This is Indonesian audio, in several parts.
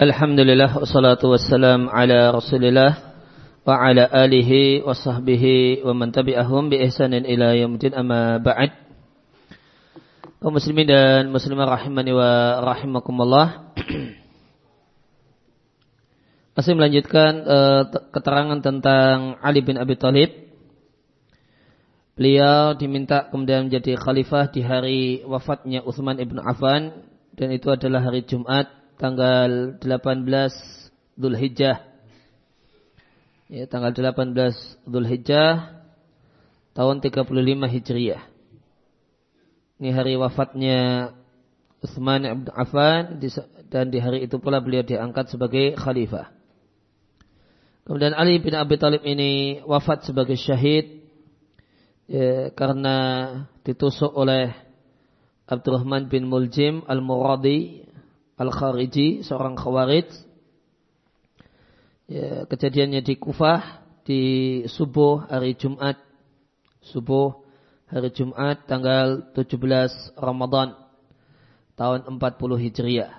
Alhamdulillah wassalatu wassalam ala Rasulillah wa ala alihi wa sahbihi wa man tabi'ahum bi ihsanin ila yaumil amma ba'd. Kaum muslimin dan muslimah rahimani wa rahimakumullah. Masih melanjutkan uh, keterangan tentang Ali bin Abi Thalib. Beliau diminta kemudian menjadi khalifah di hari wafatnya Utsman ibn Affan dan itu adalah hari Jumat tanggal 18 Hijjah Ya, tanggal 18 Hijjah tahun 35 Hijriah. Ini hari wafatnya Utsman bin Affan dan di hari itu pula beliau diangkat sebagai khalifah. Kemudian Ali bin Abi Thalib ini wafat sebagai syahid ya, karena ditusuk oleh Abdurrahman bin Muljim al-Muradi Al-Khariji, seorang khawarij. Ya, kejadiannya di Kufah di subuh hari Jumat. Subuh hari Jumat tanggal 17 Ramadan tahun 40 Hijriah.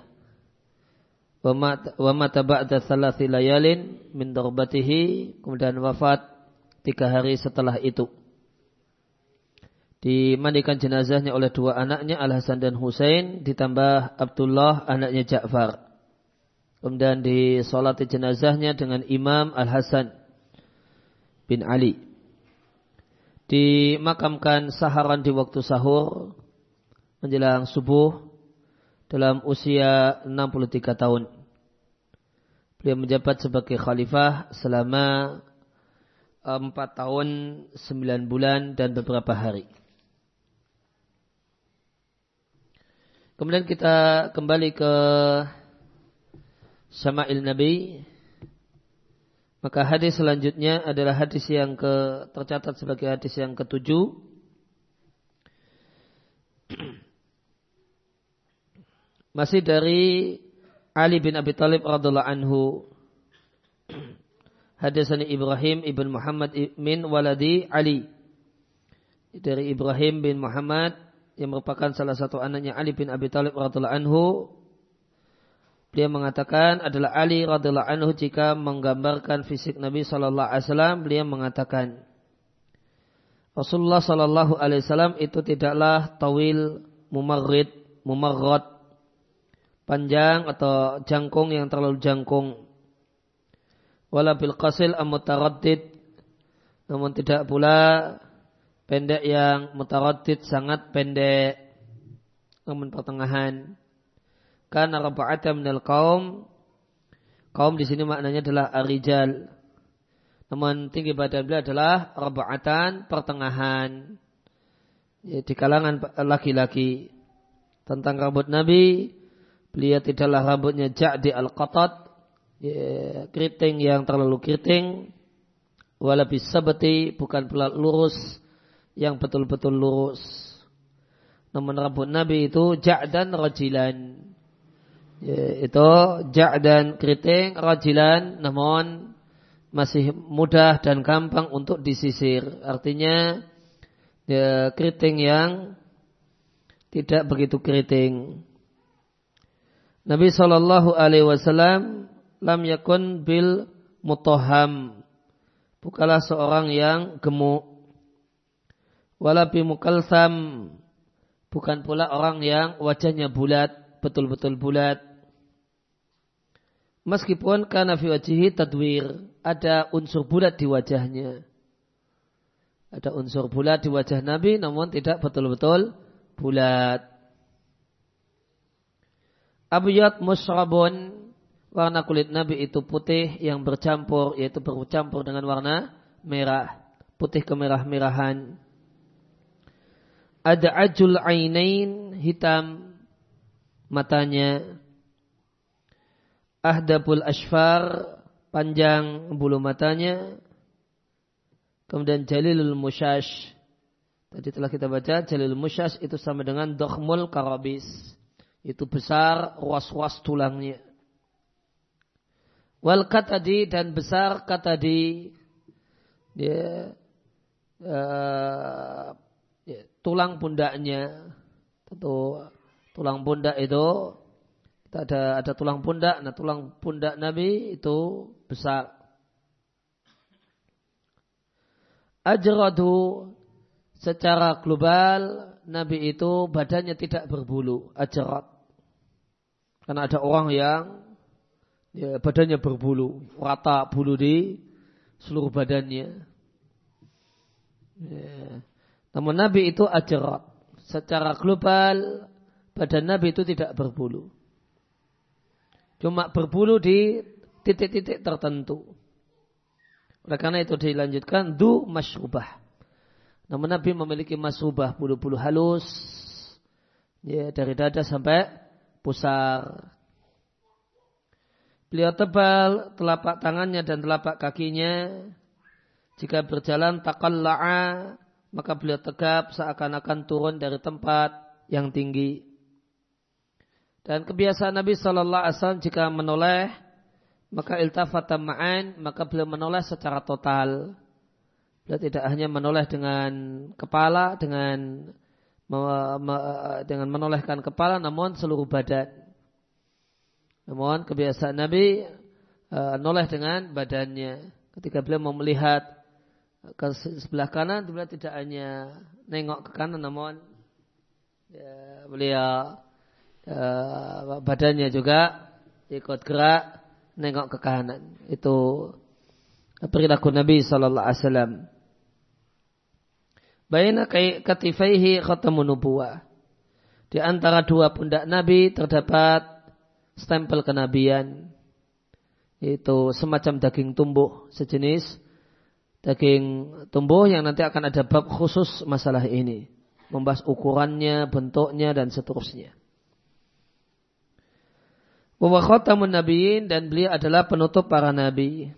Wa mata ba'da thalathi layalin min darbatihi kemudian wafat tiga hari setelah itu dimandikan jenazahnya oleh dua anaknya Al Hasan dan Husain ditambah Abdullah anaknya Ja'far. Kemudian disolati jenazahnya dengan Imam Al Hasan bin Ali. Dimakamkan saharan di waktu sahur menjelang subuh dalam usia 63 tahun. Beliau menjabat sebagai khalifah selama 4 tahun 9 bulan dan beberapa hari. Kemudian kita kembali ke Sama'il Nabi. Maka hadis selanjutnya adalah hadis yang ke, tercatat sebagai hadis yang ketujuh. Masih dari Ali bin Abi Thalib radhiallahu anhu. Hadis Ibrahim ibn Muhammad min waladi Ali. Dari Ibrahim bin Muhammad yang merupakan salah satu anaknya Ali bin Abi Thalib radhiallahu anhu dia mengatakan adalah Ali radhiallahu anhu jika menggambarkan fisik Nabi sallallahu alaihi wasallam beliau mengatakan Rasulullah sallallahu alaihi wasallam itu tidaklah tawil mumarrid mumarrad panjang atau jangkung yang terlalu jangkung. Wala bil qasil amutaraddid namun tidak pula pendek yang mutaradid sangat pendek. Namun pertengahan. Karena raba'ata minal kaum. Kaum di sini maknanya adalah arijal namun tinggi badan beliau adalah raba'atan pertengahan. Ya, di kalangan laki-laki. Tentang rambut Nabi beliau tidaklah rambutnya ja'di al-qatat. Ya, keriting yang terlalu keriting. Walabis sabati bukan pula lurus yang betul-betul lurus. Namun rambut Nabi itu ja'dan rajilan. Ya, itu ja'dan keriting rajilan namun masih mudah dan gampang untuk disisir. Artinya ya, keriting yang tidak begitu keriting. Nabi Shallallahu Alaihi Wasallam lam yakun bil mutoham. Bukalah seorang yang gemuk wala mukalsam. Bukan pula orang yang wajahnya bulat betul-betul bulat. Meskipun karena fi wajihi tadwir ada unsur bulat di wajahnya. Ada unsur bulat di wajah Nabi namun tidak betul-betul bulat. Abiyat musrabun. Warna kulit Nabi itu putih yang bercampur yaitu bercampur dengan warna merah. Putih kemerah-merahan ada ajul ainain hitam matanya. Ahdabul ashfar panjang bulu matanya. Kemudian jalilul musyash tadi telah kita baca jalilul musyash itu sama dengan dokhmul karabis. Itu besar ruas-ruas tulangnya. Wal katadi dan besar katadi. Dia uh, tulang pundaknya tentu tulang pundak itu ada ada tulang pundak, nah tulang pundak Nabi itu besar. Ajradu secara global Nabi itu badannya tidak berbulu, ajrat. Karena ada orang yang ya, badannya berbulu, rata bulu di seluruh badannya. Ya. Namun Nabi itu ajrat. Secara global badan Nabi itu tidak berbulu. Cuma berbulu di titik-titik tertentu. Oleh karena itu dilanjutkan du masrubah. Namun Nabi memiliki masrubah bulu-bulu halus ya dari dada sampai pusar. Beliau tebal telapak tangannya dan telapak kakinya. Jika berjalan taqalla'a maka beliau tegap seakan-akan turun dari tempat yang tinggi. Dan kebiasaan Nabi Shallallahu Alaihi Wasallam jika menoleh, maka iltafata ma'an, maka beliau menoleh secara total. Beliau tidak hanya menoleh dengan kepala, dengan dengan menolehkan kepala, namun seluruh badan. Namun kebiasaan Nabi uh, noleh dengan badannya. Ketika beliau mau melihat ke sebelah kanan, beliau tidak hanya nengok ke kanan, namun ya, beliau uh, badannya juga ikut gerak nengok ke kanan. Itu perilaku Nabi Sallallahu Alaihi Wasallam. Baina katifaihi khatamun nubuwah. Di antara dua pundak Nabi terdapat stempel kenabian. Itu semacam daging tumbuh sejenis daging tumbuh yang nanti akan ada bab khusus masalah ini. Membahas ukurannya, bentuknya, dan seterusnya. Wa khatamun nabiyyin dan beliau adalah penutup para nabi.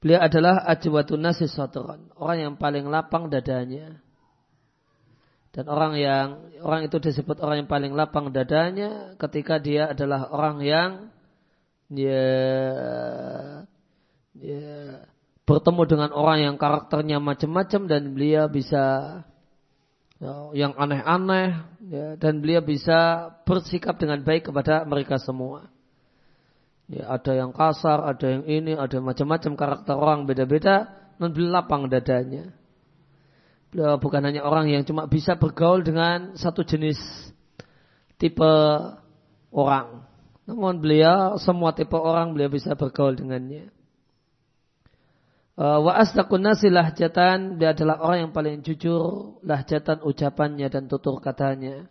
Beliau adalah ajwatun nasi sadran, orang yang paling lapang dadanya. Dan orang yang orang itu disebut orang yang paling lapang dadanya ketika dia adalah orang yang ya, ya bertemu dengan orang yang karakternya macam-macam dan beliau bisa ya, yang aneh-aneh ya, dan beliau bisa bersikap dengan baik kepada mereka semua. Ya, ada yang kasar, ada yang ini, ada macam-macam karakter orang beda-beda, dan beliau lapang dadanya. Beliau bukan hanya orang yang cuma bisa bergaul dengan satu jenis tipe orang. Namun beliau semua tipe orang beliau bisa bergaul dengannya. Uh, wa asdaqun nasi lahjatan dia adalah orang yang paling jujur lahjatan ucapannya dan tutur katanya.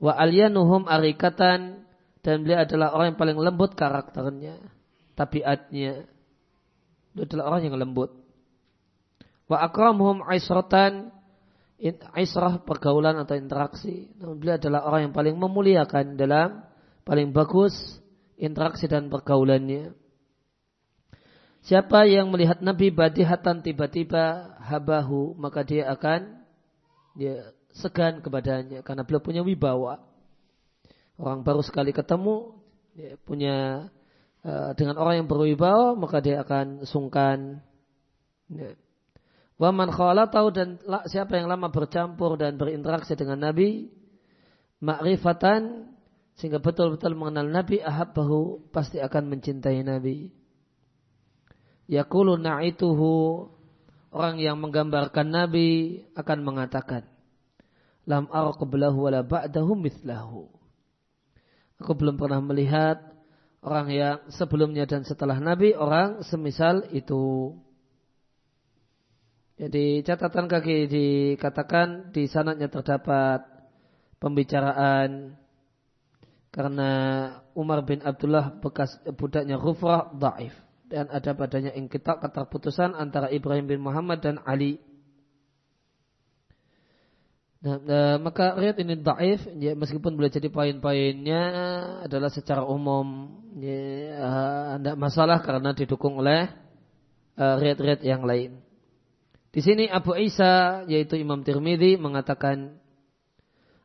Wa alyanuhum arikatan dan beliau adalah orang yang paling lembut karakternya, tabiatnya. Dia adalah orang yang lembut. Wa akramuhum aisratan aisrah pergaulan atau interaksi. Namun beliau adalah orang yang paling memuliakan dalam paling bagus interaksi dan pergaulannya. Siapa yang melihat Nabi badihatan tiba-tiba habahu maka dia akan dia segan kepadanya karena beliau punya wibawa. Orang baru sekali ketemu dia punya uh, dengan orang yang berwibawa maka dia akan sungkan. Ya. Waman tahu dan siapa yang lama bercampur dan berinteraksi dengan Nabi makrifatan sehingga betul-betul mengenal Nabi ahabbahu pasti akan mencintai Nabi. Yakulu na'ituhu orang yang menggambarkan Nabi akan mengatakan lam ara qablahu wala ba'dahu mithlahu. Aku belum pernah melihat orang yang sebelumnya dan setelah Nabi orang semisal itu. Jadi catatan kaki dikatakan di sanatnya terdapat pembicaraan karena Umar bin Abdullah bekas budaknya Ghufrah daif dan ada padanya ingkitak keterputusan antara Ibrahim bin Muhammad dan Ali. Nah, nah maka riat ini daif, ya, meskipun boleh jadi poin-poinnya adalah secara umum ya, tidak masalah karena didukung oleh uh, riat-riat yang lain. Di sini Abu Isa yaitu Imam Tirmidzi mengatakan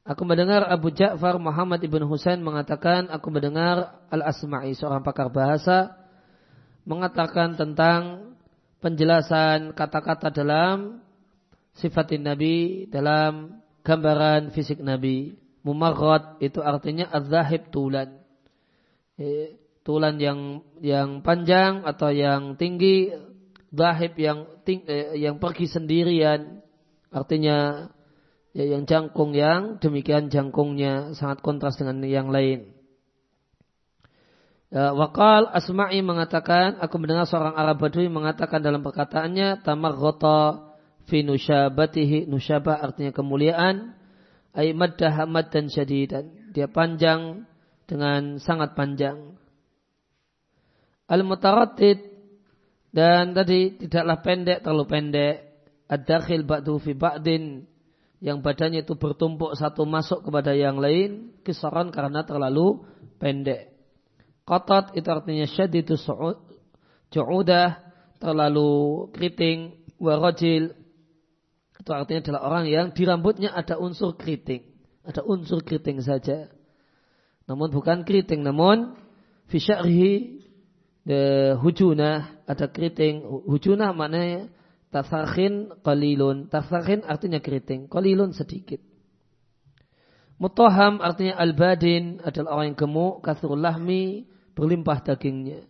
Aku mendengar Abu Ja'far Muhammad ibn Husain mengatakan aku mendengar Al-Asma'i seorang pakar bahasa mengatakan tentang penjelasan kata-kata dalam sifatin Nabi, dalam gambaran fisik Nabi. Mumarrad itu artinya az-zahib tulan. Eh, tulan yang yang panjang atau yang tinggi, zahib yang ting, eh, yang pergi sendirian. Artinya ya, yang jangkung yang demikian jangkungnya sangat kontras dengan yang lain. Ya, Wakal Asma'i mengatakan, aku mendengar seorang Arab Badui mengatakan dalam perkataannya, tamarrota fi nusyabatihi, nusyabah artinya kemuliaan, ay dan syadidan. Dia panjang dengan sangat panjang. Al-mutarattid dan tadi tidaklah pendek terlalu pendek. Ad-dakhil ba'du fi ba'din yang badannya itu bertumpuk satu masuk kepada yang lain kisaran karena terlalu pendek. Qatat itu artinya syadidu su'udah terlalu keriting warajil itu artinya adalah orang yang di rambutnya ada unsur keriting. Ada unsur keriting saja. Namun bukan keriting, namun fisyarihi hujunah ada keriting. Hujunah maknanya tasakhin qalilun. Tasakhin artinya keriting. Qalilun sedikit. Mutaham artinya al-badin adalah orang yang gemuk, kasrul lahmi, berlimpah dagingnya.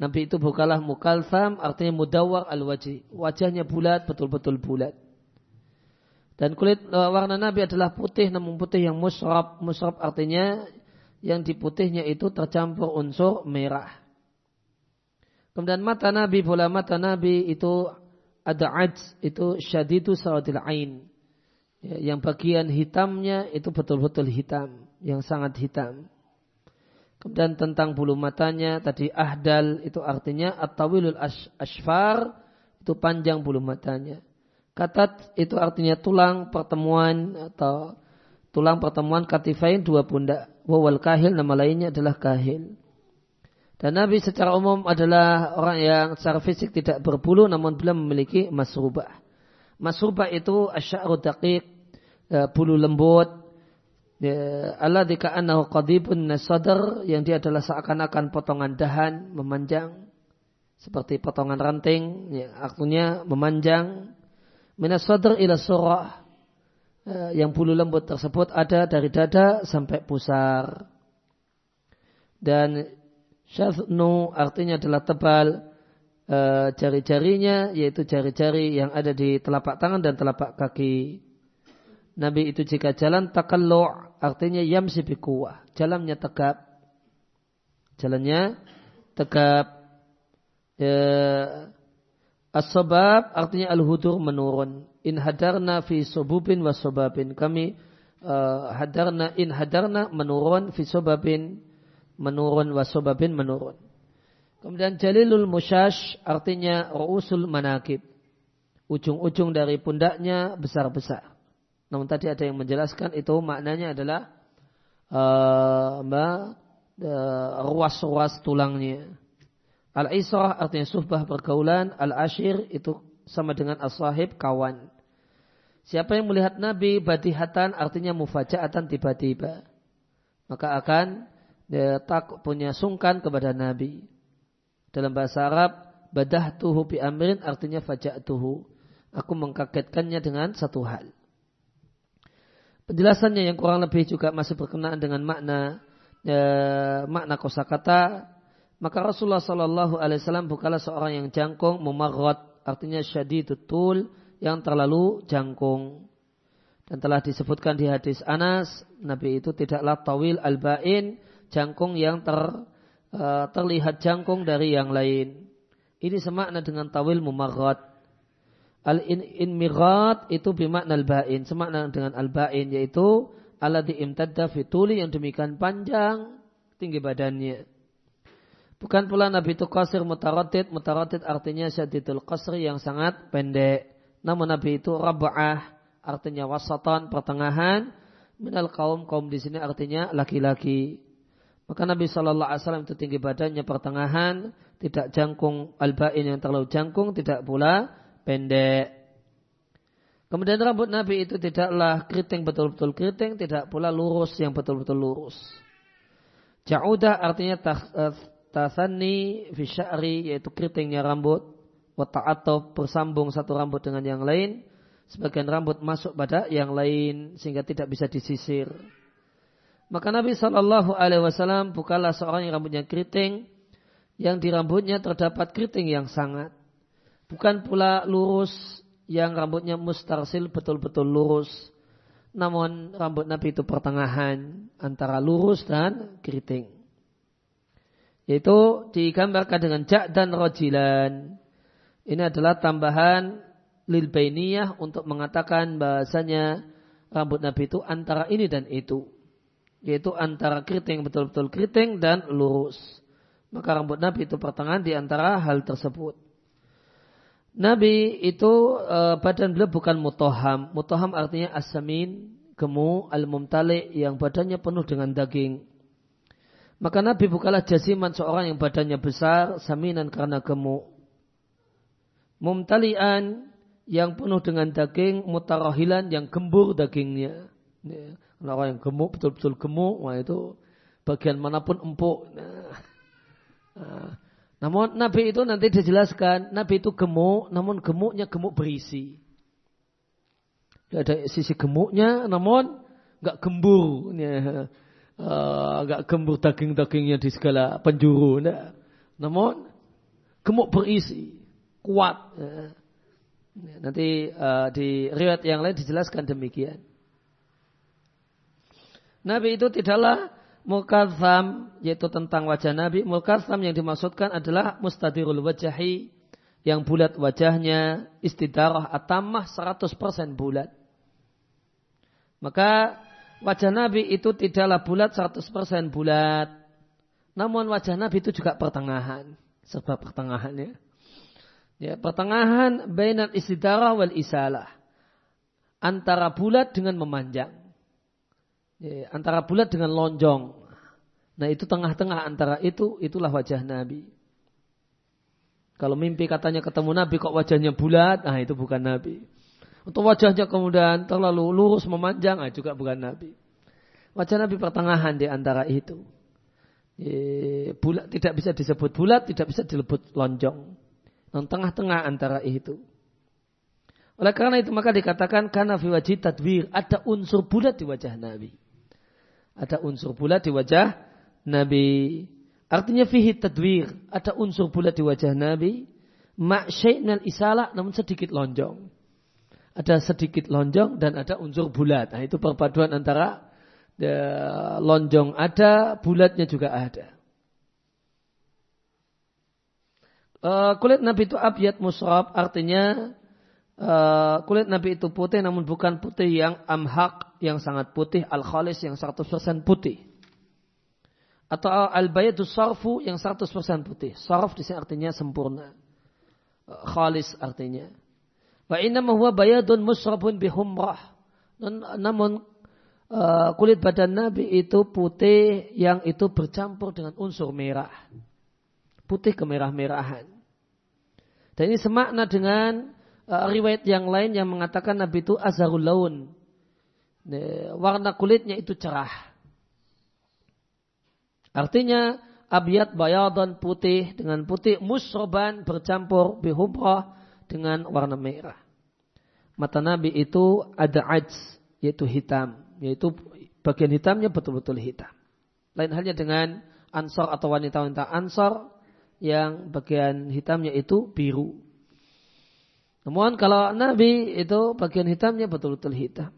Nabi itu bukalah mukalsam artinya mudawar al-wajih. Wajahnya bulat, betul-betul bulat. Dan kulit e, warna Nabi adalah putih namun putih yang musrab. Musrab artinya yang di putihnya itu tercampur unsur merah. Kemudian mata Nabi, bola mata Nabi itu ada ajz, itu syadidu sawadil ain. Ya, yang bagian hitamnya itu betul-betul hitam, yang sangat hitam. Kemudian tentang bulu matanya tadi ahdal itu artinya at-tawilul asfar itu panjang bulu matanya. Katat itu artinya tulang pertemuan atau tulang pertemuan katifain dua pundak. Wawal kahil nama lainnya adalah kahil. Dan Nabi secara umum adalah orang yang secara fisik tidak berbulu namun belum memiliki masrubah. Masrubah itu asya'ru daqiq, e, bulu lembut, Allah dika'anahu qadibun nasadar yang dia adalah seakan-akan potongan dahan memanjang seperti potongan ranting ya, artinya memanjang. Minasadar ila surah ya, yang bulu lembut tersebut ada dari dada sampai pusar. Dan syafnu artinya adalah tebal e, jari-jarinya yaitu jari-jari yang ada di telapak tangan dan telapak kaki Nabi itu jika jalan takallu' artinya yamsi bikuwah. Jalannya tegap. Jalannya tegap. Ya, As-sabab artinya al-hudur menurun. In hadarna fi sububin wa sobabin. Kami uh, hadarna in hadarna menurun fi sobabin menurun wa sobabin menurun. Kemudian jalilul musyash artinya ru'usul manakib. Ujung-ujung dari pundaknya besar-besar. Namun tadi ada yang menjelaskan itu maknanya adalah uh, ruas-ruas tulangnya. Al-israh artinya suhbah pergaulan, al-ashir itu sama dengan as-sahib kawan. Siapa yang melihat Nabi badihatan artinya mufajaatan tiba-tiba. Maka akan dia takut punya sungkan kepada Nabi. Dalam bahasa Arab, badah tuhu bi amrin artinya tuhu. Aku mengkagetkannya dengan satu hal. Penjelasannya yang kurang lebih juga masih berkenaan dengan makna e, makna kosakata. Maka Rasulullah Shallallahu Alaihi Wasallam bukanlah seorang yang jangkung, mumarrot, artinya syadidutul yang terlalu jangkung. Dan telah disebutkan di hadis Anas, Nabi itu tidaklah tawil al-ba'in, jangkung yang ter, e, terlihat jangkung dari yang lain. Ini semakna dengan tawil mumarrot. Al-inmirat itu bimakna al-ba'in. Semakna dengan al-ba'in yaitu di imtadda fituli yang demikian panjang tinggi badannya. Bukan pula Nabi itu qasir mutaratid. Mutaratid artinya syadidul qasri yang sangat pendek. Namun Nabi itu raba'ah artinya wasatan pertengahan. Minal kaum kaum di sini artinya laki-laki. Maka Nabi Shallallahu Alaihi Wasallam itu tinggi badannya pertengahan, tidak jangkung al-ba'in yang terlalu jangkung, tidak pula pendek. Kemudian rambut Nabi itu tidaklah keriting betul-betul keriting, tidak pula lurus yang betul-betul lurus. Ja'udah artinya eh, tasani fi sya'ri yaitu keritingnya rambut. Wata'atov bersambung satu rambut dengan yang lain. sebagian rambut masuk pada yang lain sehingga tidak bisa disisir. Maka Nabi Shallallahu Alaihi Wasallam bukanlah seorang yang rambutnya keriting, yang di rambutnya terdapat keriting yang sangat. Bukan pula lurus yang rambutnya mustarsil betul-betul lurus. Namun rambut Nabi itu pertengahan antara lurus dan keriting. Yaitu digambarkan dengan jak dan rojilan. Ini adalah tambahan lil bainiyah untuk mengatakan bahasanya rambut Nabi itu antara ini dan itu. Yaitu antara keriting betul-betul keriting dan lurus. Maka rambut Nabi itu pertengahan di antara hal tersebut. Nabi itu uh, badan beliau bukan mutoham. Mutoham artinya asamin, gemu, al-mumtali yang badannya penuh dengan daging. Maka Nabi bukanlah jasiman seorang yang badannya besar, saminan karena gemuk. Mumtalian yang penuh dengan daging, mutarahilan yang gembur dagingnya. Ya, orang yang gemuk, betul-betul gemuk, wah itu bagian mana pun empuk. Nah, nah namun Nabi itu nanti dijelaskan, Nabi itu gemuk, namun gemuknya gemuk berisi. Ada sisi gemuknya, namun nggak gembur, ya. uh, nggak gembur daging-dagingnya di segala penjuru. Nah. Namun gemuk berisi, kuat. Nanti uh, di riwayat yang lain dijelaskan demikian. Nabi itu tidaklah Mukatham yaitu tentang wajah Nabi. Mukatham yang dimaksudkan adalah mustadirul wajahi yang bulat wajahnya istidarah atamah 100% bulat. Maka wajah Nabi itu tidaklah bulat 100% bulat. Namun wajah Nabi itu juga pertengahan. Sebab pertengahannya. Ya, pertengahan bainal istidarah wal isalah. Antara bulat dengan memanjang. Ya, antara bulat dengan lonjong. Nah itu tengah-tengah antara itu, itulah wajah Nabi. Kalau mimpi katanya ketemu Nabi kok wajahnya bulat, nah itu bukan Nabi. Untuk wajahnya kemudian terlalu lurus memanjang, nah juga bukan Nabi. Wajah Nabi pertengahan di antara itu. E, bulat tidak bisa disebut bulat, tidak bisa disebut lonjong. Non tengah-tengah antara itu. Oleh karena itu maka dikatakan karena fi wajib tadwir ada unsur bulat di wajah Nabi ada unsur bulat di wajah Nabi. Artinya fihi tadwir, ada unsur bulat di wajah Nabi. Ma'syai'nal isalah namun sedikit lonjong. Ada sedikit lonjong dan ada unsur bulat. Nah, itu perpaduan antara ya, lonjong ada, bulatnya juga ada. Uh, kulit Nabi itu abyad musrab artinya uh, kulit Nabi itu putih namun bukan putih yang amhak yang sangat putih, al-khalis yang 100% putih. Atau al-bayadu sarfu yang 100% putih. Sarf di sini artinya sempurna. Uh, khalis artinya. Wa inna huwa bayadun musrabun bihumrah. Namun uh, kulit badan Nabi itu putih yang itu bercampur dengan unsur merah. Putih kemerah-merahan. Dan ini semakna dengan riwayat yang lain yang mengatakan Nabi itu azharul laun. Warna kulitnya itu cerah. Artinya abiyat bayadan putih dengan putih musroban bercampur bihumrah dengan warna merah. Mata Nabi itu ada ajz yaitu hitam, yaitu bagian hitamnya betul-betul hitam. Lain halnya dengan ansor atau wanita-wanita ansor yang bagian hitamnya itu biru. Namun kalau Nabi itu bagian hitamnya betul-betul hitam.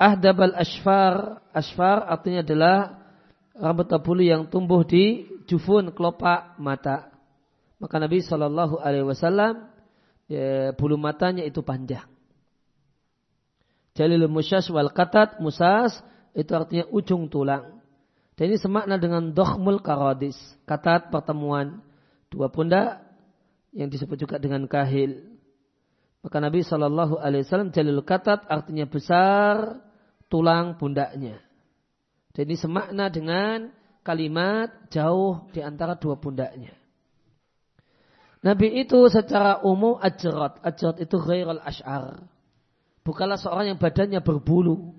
Ahdabal asfar, asfar artinya adalah rambut tabuli yang tumbuh di jufun kelopak mata. Maka Nabi Shallallahu Alaihi Wasallam ya, bulu matanya itu panjang. Jalil musyas wal katat musas itu artinya ujung tulang. Dan ini semakna dengan dohmul karodis. Katat pertemuan dua pundak yang disebut juga dengan kahil. Maka Nabi Shallallahu Alaihi Wasallam jalil katat artinya besar tulang pundaknya. Jadi semakna dengan kalimat jauh di antara dua pundaknya. Nabi itu secara umum ajrat. Ajrat itu ghairul ash'ar. Bukanlah seorang yang badannya berbulu.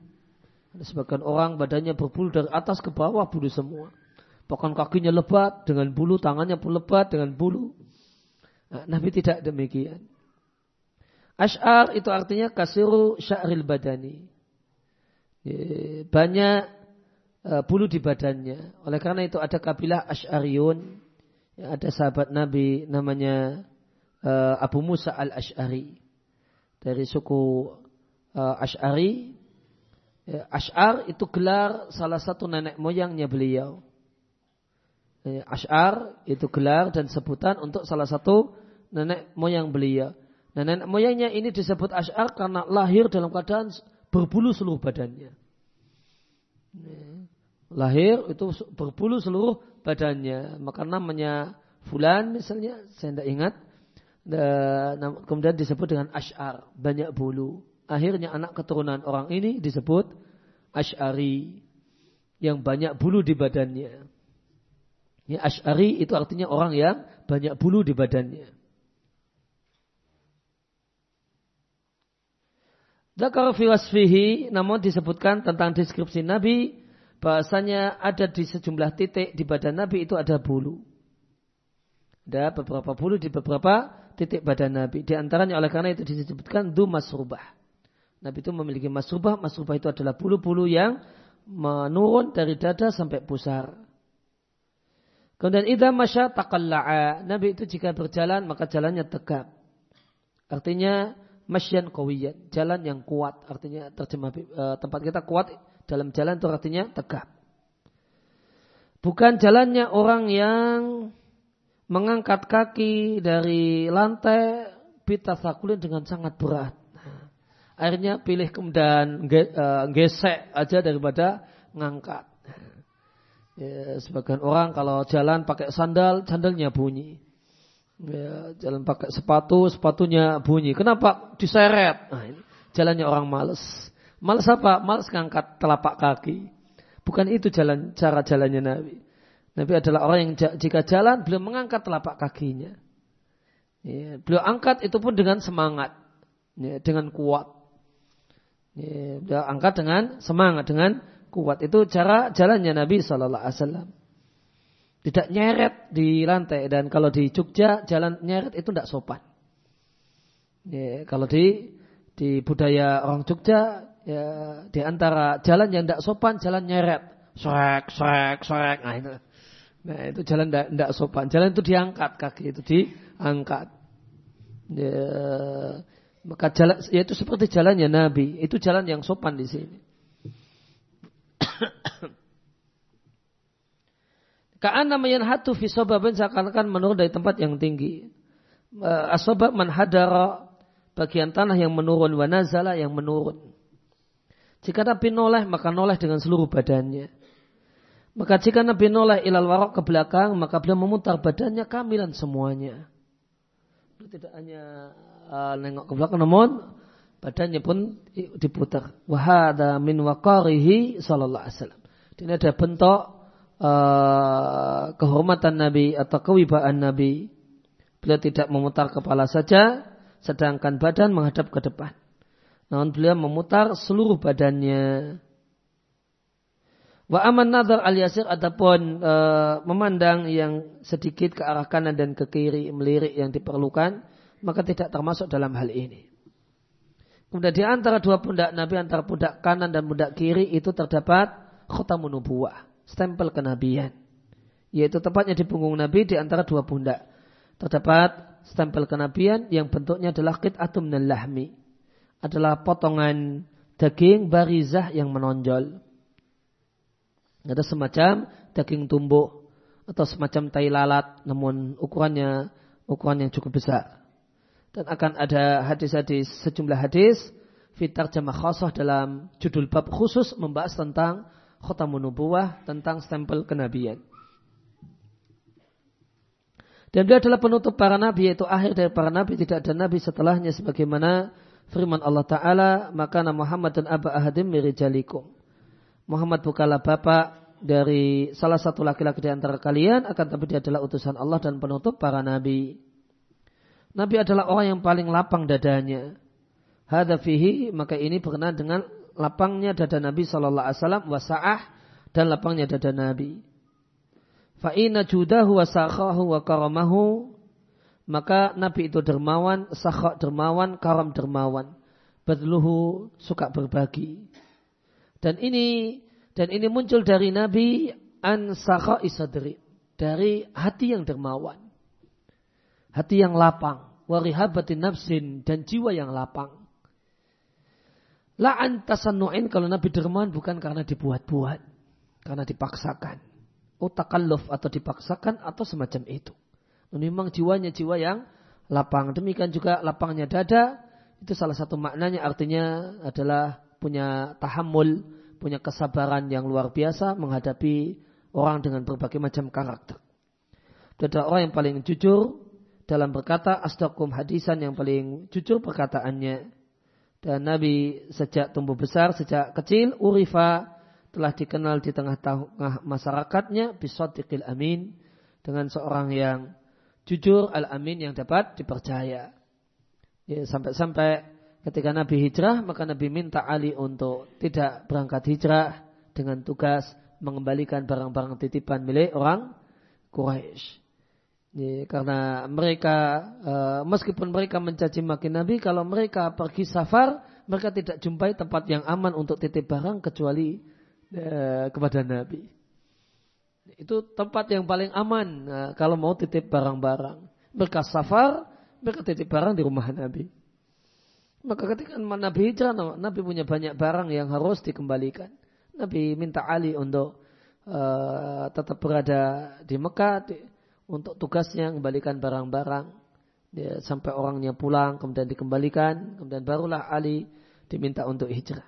Ada sebagian orang badannya berbulu dari atas ke bawah bulu semua. Bahkan kakinya lebat dengan bulu, tangannya pun lebat dengan bulu. Nah, Nabi tidak demikian. Ash'ar itu artinya kasiru sya'ril badani. Banyak uh, bulu di badannya. Oleh karena itu ada kabilah Ash'ariyun. Ada sahabat Nabi namanya uh, Abu Musa al-Ash'ari. Dari suku Ash'ari. Ya, Ash'ar itu gelar salah satu nenek moyangnya beliau. Ya, Ash'ar itu gelar dan sebutan untuk salah satu nenek moyang beliau. Nah nenek moyangnya ini disebut Ash'ar karena lahir dalam keadaan berbulu seluruh badannya. Lahir itu berbulu seluruh badannya. Maka namanya Fulan misalnya, saya tidak ingat. Dan kemudian disebut dengan Ash'ar, banyak bulu. Akhirnya anak keturunan orang ini disebut Ash'ari, yang banyak bulu di badannya. Ya, Ash'ari itu artinya orang yang banyak bulu di badannya. Zakar fi wasfihi namun disebutkan tentang deskripsi Nabi bahasanya ada di sejumlah titik di badan Nabi itu ada bulu. Ada beberapa bulu di beberapa titik badan Nabi. Di antaranya oleh karena itu disebutkan du masrubah. Nabi itu memiliki masrubah. Masrubah itu adalah bulu-bulu yang menurun dari dada sampai pusar. Kemudian idza masya taqalla'a. Nabi itu jika berjalan maka jalannya tegap. Artinya masyan kawiyan, jalan yang kuat. Artinya terjemah e, tempat kita kuat dalam jalan itu artinya tegap. Bukan jalannya orang yang mengangkat kaki dari lantai bitasakulin dengan sangat berat. akhirnya pilih kemudian e, gesek aja daripada ngangkat. Ya, sebagian orang kalau jalan pakai sandal, sandalnya bunyi. Ya, jalan pakai sepatu, sepatunya bunyi. Kenapa? Diseret. Nah, ini jalannya orang males. Males apa? Males ngangkat telapak kaki. Bukan itu jalan cara jalannya Nabi. Nabi adalah orang yang jika jalan beliau mengangkat telapak kakinya. Ya, beliau angkat itu pun dengan semangat, ya, dengan kuat. Ya, beliau angkat dengan semangat, dengan kuat. Itu cara jalannya Nabi Shallallahu Alaihi Wasallam. Tidak nyeret di lantai dan kalau di Jogja jalan nyeret itu tidak sopan. Ya, kalau di di budaya orang Jogja ya di antara jalan yang tidak sopan jalan nyeret, swek swek swek. Nah itu, nah itu jalan tidak sopan. Jalan itu diangkat kaki itu diangkat. Ya, maka jalan ya itu seperti jalannya Nabi. Itu jalan yang sopan di sini. Ka'anna hatu fi sobabin seakan-akan menurun dari tempat yang tinggi. Eh, asobab man hadara bagian tanah yang menurun wa nazala yang menurun. Jika Nabi noleh maka noleh dengan seluruh badannya. Maka jika Nabi noleh ilal warok ke belakang maka beliau memutar badannya kamilan semuanya. Tidak hanya uh, nengok ke belakang namun badannya pun diputar. Wahada min waqarihi sallallahu alaihi wasallam. Ini ada bentuk uh, kehormatan Nabi atau kewibaan Nabi. Beliau tidak memutar kepala saja, sedangkan badan menghadap ke depan. Namun beliau memutar seluruh badannya. Wa aman nazar al yasir adapun e, memandang yang sedikit ke arah kanan dan ke kiri melirik yang diperlukan maka tidak termasuk dalam hal ini. Kemudian di antara dua pundak Nabi antara pundak kanan dan pundak kiri itu terdapat khotamun nubuwah stempel kenabian. Yaitu tepatnya di punggung Nabi di antara dua pundak. Terdapat stempel kenabian yang bentuknya adalah atum dan lahmi. Adalah potongan daging barizah yang menonjol. Ada semacam daging tumbuk atau semacam tai lalat namun ukurannya ukuran yang cukup besar. Dan akan ada hadis-hadis sejumlah hadis fitar jamaah khasah dalam judul bab khusus membahas tentang khotamun nubuwah tentang stempel kenabian. Dan dia adalah penutup para nabi yaitu akhir dari para nabi tidak ada nabi setelahnya sebagaimana firman Allah Ta'ala maka Muhammad dan Aba Ahadim mirijalikum. Muhammad bukanlah bapak dari salah satu laki-laki di antara kalian akan tapi dia adalah utusan Allah dan penutup para nabi. Nabi adalah orang yang paling lapang dadanya. Hadafihi maka ini berkenaan dengan lapangnya dada Nabi Shallallahu Alaihi Wasallam wasaah dan lapangnya dada Nabi. Fa'ina judahu wa sakhahu wa karamahu Maka Nabi itu dermawan, sakhak dermawan, karam dermawan. Badluhu suka berbagi. Dan ini dan ini muncul dari Nabi an sakha isadri. Dari hati yang dermawan. Hati yang lapang. Warihabatin nafsin. Dan jiwa yang lapang. La'an tasannu'in kalau Nabi dermawan bukan karena dibuat-buat. Karena dipaksakan. Utakalluf atau dipaksakan atau semacam itu. Memang jiwanya jiwa yang lapang. Demikian juga lapangnya dada. Itu salah satu maknanya artinya adalah punya tahammul, punya kesabaran yang luar biasa menghadapi orang dengan berbagai macam karakter. Dada orang yang paling jujur dalam berkata asdakum hadisan yang paling jujur perkataannya dan Nabi sejak tumbuh besar, sejak kecil, urifa telah dikenal di tengah-tengah masyarakatnya bisodikil amin dengan seorang yang jujur al-amin yang dapat dipercaya. Ya, sampai-sampai ketika Nabi hijrah, maka Nabi minta Ali untuk tidak berangkat hijrah dengan tugas mengembalikan barang-barang titipan milik orang Quraisy. Ya, karena mereka uh, meskipun mereka mencaci maki Nabi, kalau mereka pergi safar, mereka tidak jumpai tempat yang aman untuk titip barang kecuali uh, kepada Nabi. Itu tempat yang paling aman uh, kalau mau titip barang-barang. Mereka safar, mereka titip barang di rumah Nabi. Maka ketika Nabi hijrah, Nabi punya banyak barang yang harus dikembalikan. Nabi minta Ali untuk uh, tetap berada di Mekah, untuk tugasnya kembalikan barang-barang ya, sampai orangnya pulang kemudian dikembalikan kemudian barulah Ali diminta untuk hijrah.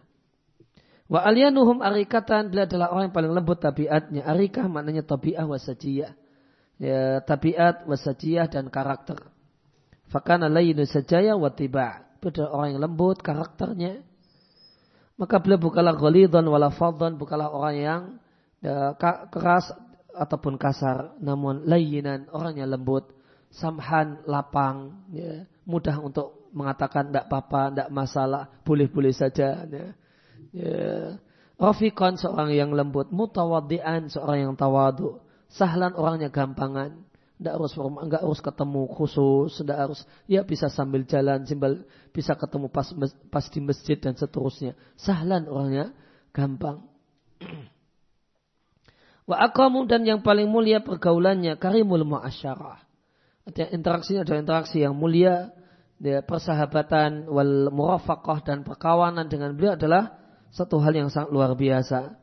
Wa alianuhum arikatan beliau adalah orang yang paling lembut tabiatnya. Arikah maknanya tabiat wasajiyah. Ya, tabiat wasajiyah dan karakter. Fakana layinu sajaya wa tiba. Orang yang lembut karakternya. Maka beliau bukalah ghalidhan wala fadhan. Bukalah orang yang ya, keras ataupun kasar, namun layinan orangnya lembut, samhan lapang, ya, mudah untuk mengatakan tidak apa-apa, tidak masalah, boleh-boleh saja. Ya. Ya. Rafiqan seorang yang lembut, mutawadian seorang yang tawadu, sahlan orangnya gampangan, tidak harus enggak harus ketemu khusus, tidak harus ya bisa sambil jalan, sambil bisa ketemu pas pas di masjid dan seterusnya. Sahlan orangnya gampang. Wa akamu dan yang paling mulia pergaulannya karimul muasyarah. Artinya interaksinya adalah interaksi yang mulia. Dia persahabatan wal murafaqah dan perkawanan dengan beliau adalah satu hal yang sangat luar biasa.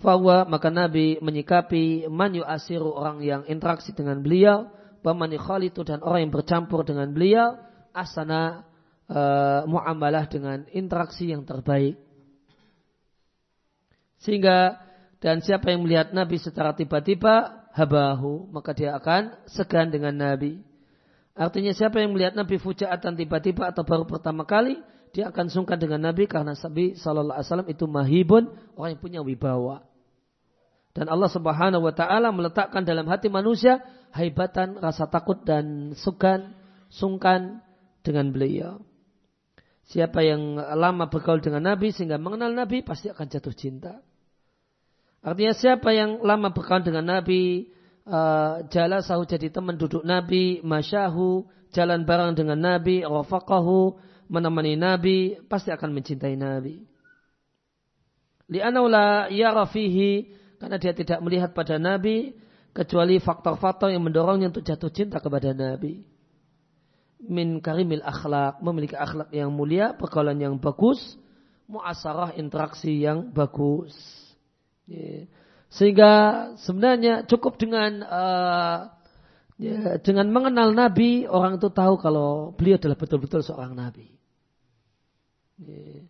Fawa maka Nabi menyikapi man asiru orang yang interaksi dengan beliau, pamani khalitu dan orang yang bercampur dengan beliau, asana uh, muamalah dengan interaksi yang terbaik. Sehingga dan siapa yang melihat Nabi secara tiba-tiba, habahu, maka dia akan segan dengan Nabi. Artinya siapa yang melihat Nabi fujaatan tiba-tiba atau baru pertama kali, dia akan sungkan dengan Nabi karena Nabi Shallallahu Alaihi Wasallam itu mahibun, orang yang punya wibawa. Dan Allah Subhanahu Wa Taala meletakkan dalam hati manusia haibatan, rasa takut dan sukan, sungkan dengan beliau. Siapa yang lama bergaul dengan Nabi sehingga mengenal Nabi pasti akan jatuh cinta. Artinya siapa yang lama berkawan dengan Nabi, uh, jalasahu jadi teman duduk Nabi, masyahu, jalan bareng dengan Nabi, rafaqahu, menemani Nabi, pasti akan mencintai Nabi. Li'anaula yara fihi, karena dia tidak melihat pada Nabi, kecuali faktor-faktor yang mendorongnya untuk jatuh cinta kepada Nabi. Min karimil akhlak, memiliki akhlak yang mulia, pergaulan yang bagus, muasarah interaksi yang bagus. Sehingga sebenarnya cukup dengan uh, ya, dengan mengenal Nabi orang itu tahu kalau beliau adalah betul-betul seorang Nabi. Ya.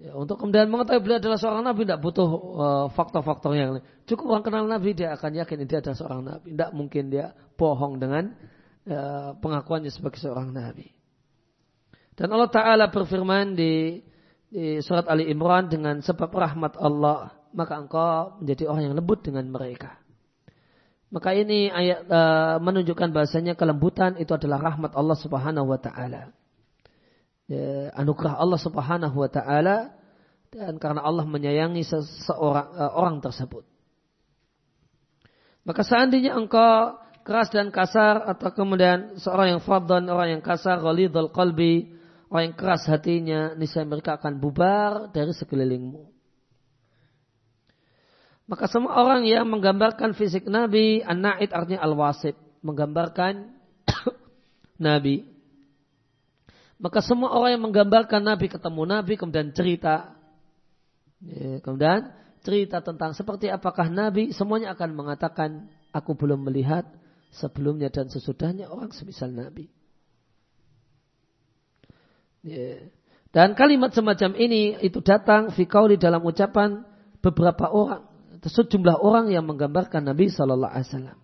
Ya, untuk kemudian mengetahui beliau adalah seorang Nabi tidak butuh uh, faktor-faktor yang lain. Cukup orang kenal Nabi dia akan yakin dia adalah seorang Nabi. Tidak mungkin dia bohong dengan uh, pengakuannya sebagai seorang Nabi. Dan Allah Taala berfirman di, di surat Ali Imran dengan sebab rahmat Allah maka engkau menjadi orang yang lembut dengan mereka. Maka ini ayat uh, menunjukkan bahasanya kelembutan itu adalah rahmat Allah Subhanahu wa taala. Ya, anugerah Allah Subhanahu wa taala dan karena Allah menyayangi seseorang uh, orang tersebut. Maka seandainya engkau keras dan kasar atau kemudian seorang yang fadhan, orang yang kasar, ghalidul qalbi, orang yang keras hatinya, niscaya mereka akan bubar dari sekelilingmu. Maka semua orang yang menggambarkan fisik Nabi, an-na'id artinya al-wasid, menggambarkan Nabi. Maka semua orang yang menggambarkan Nabi ketemu Nabi kemudian cerita, ya, kemudian cerita tentang seperti apakah Nabi, semuanya akan mengatakan, aku belum melihat sebelumnya dan sesudahnya orang semisal Nabi. Yeah. Dan kalimat semacam ini itu datang fikauli dalam ucapan beberapa orang, sejumlah orang yang menggambarkan Nabi Shallallahu Alaihi Wasallam.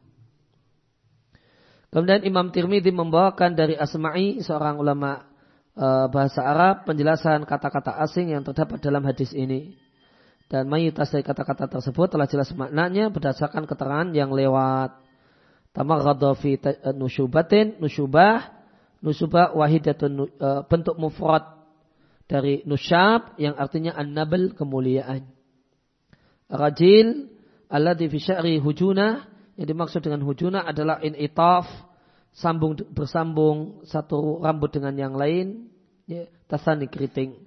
Kemudian Imam Tirmidzi membawakan dari Asma'i seorang ulama e, bahasa Arab penjelasan kata-kata asing yang terdapat dalam hadis ini. Dan mayoritas dari kata-kata tersebut telah jelas maknanya berdasarkan keterangan yang lewat. Tamaghadha fi eh, nusyubatin, nusyubah, nusubah wahidatun uh, bentuk mufrad dari nusyab yang artinya an-nabl kemuliaan. Rajil alladhi fi sya'ri hujuna yang dimaksud dengan hujuna adalah in itaf sambung bersambung satu rambut dengan yang lain ya, tasani keriting.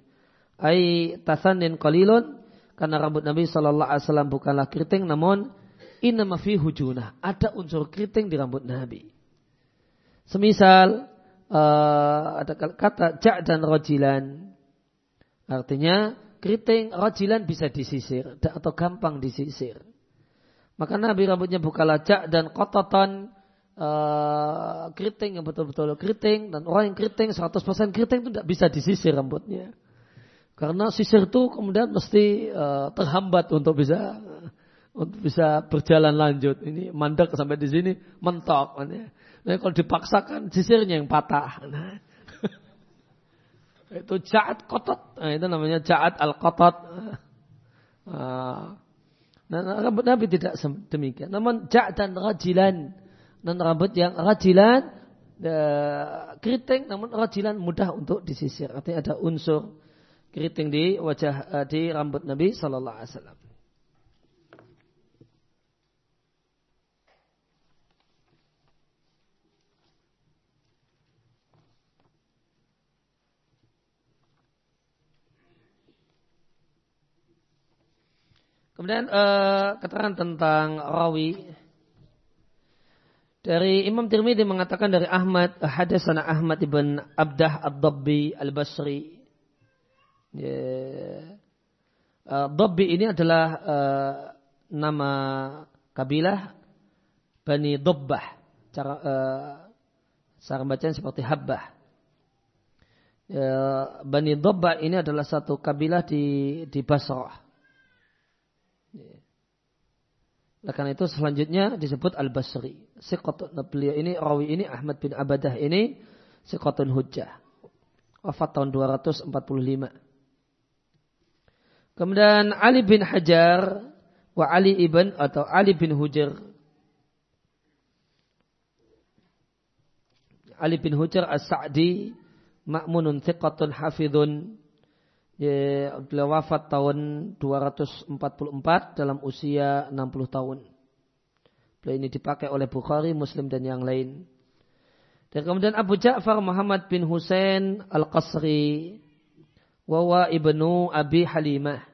Ai tasanin qalilun karena rambut Nabi Shallallahu Alaihi Wasallam bukanlah keriting, namun ini mafi hujunah. Ada unsur keriting di rambut Nabi. Semisal uh, ada kata jak dan rojilan. Artinya keriting rojilan bisa disisir atau gampang disisir. Maka Nabi rambutnya bukanlah jak dan kototon uh, keriting yang betul-betul keriting dan orang yang keriting 100% keriting itu tidak bisa disisir rambutnya. Karena sisir itu kemudian mesti uh, terhambat untuk bisa untuk bisa berjalan lanjut. Ini mandek sampai di sini mentok. Nah, kalau dipaksakan sisirnya yang patah. Nah. Itu jaat kotot. Nah, itu namanya jaat al kotot. Nah, nah, rambut Nabi tidak demikian. Namun jaat dan rajilan. Dan rambut yang rajilan, uh, keriting namun rajilan mudah untuk disisir. Artinya ada unsur keriting di wajah uh, di rambut Nabi Wasallam. Kemudian uh, keterangan tentang rawi dari Imam Tirmidzi mengatakan dari Ahmad hadasana Ahmad ibn Abdah Ad-Dabbi Al-Basri Yeah. Uh, Dobbi ini adalah uh, nama kabilah Bani Dobbah. Cara uh, cara bacaan seperti Habbah. Uh, Bani Dobbah ini adalah satu kabilah di di Basrah. Yeah. Nah, karena itu selanjutnya disebut Al-Basri. Siqatun beliau ini rawi ini Ahmad bin Abadah ini Siqatun Hujjah. Wafat tahun 245. Kemudian Ali bin Hajar wa Ali ibn atau Ali bin Hujar. Ali bin Hujar as-Sa'di ma'munun thiqatun hafidun ya, beliau wafat tahun 244 dalam usia 60 tahun. Beliau ini dipakai oleh Bukhari, Muslim dan yang lain. Dan kemudian Abu Ja'far Muhammad bin Husain Al-Qasri wawa ibnu Abi Halimah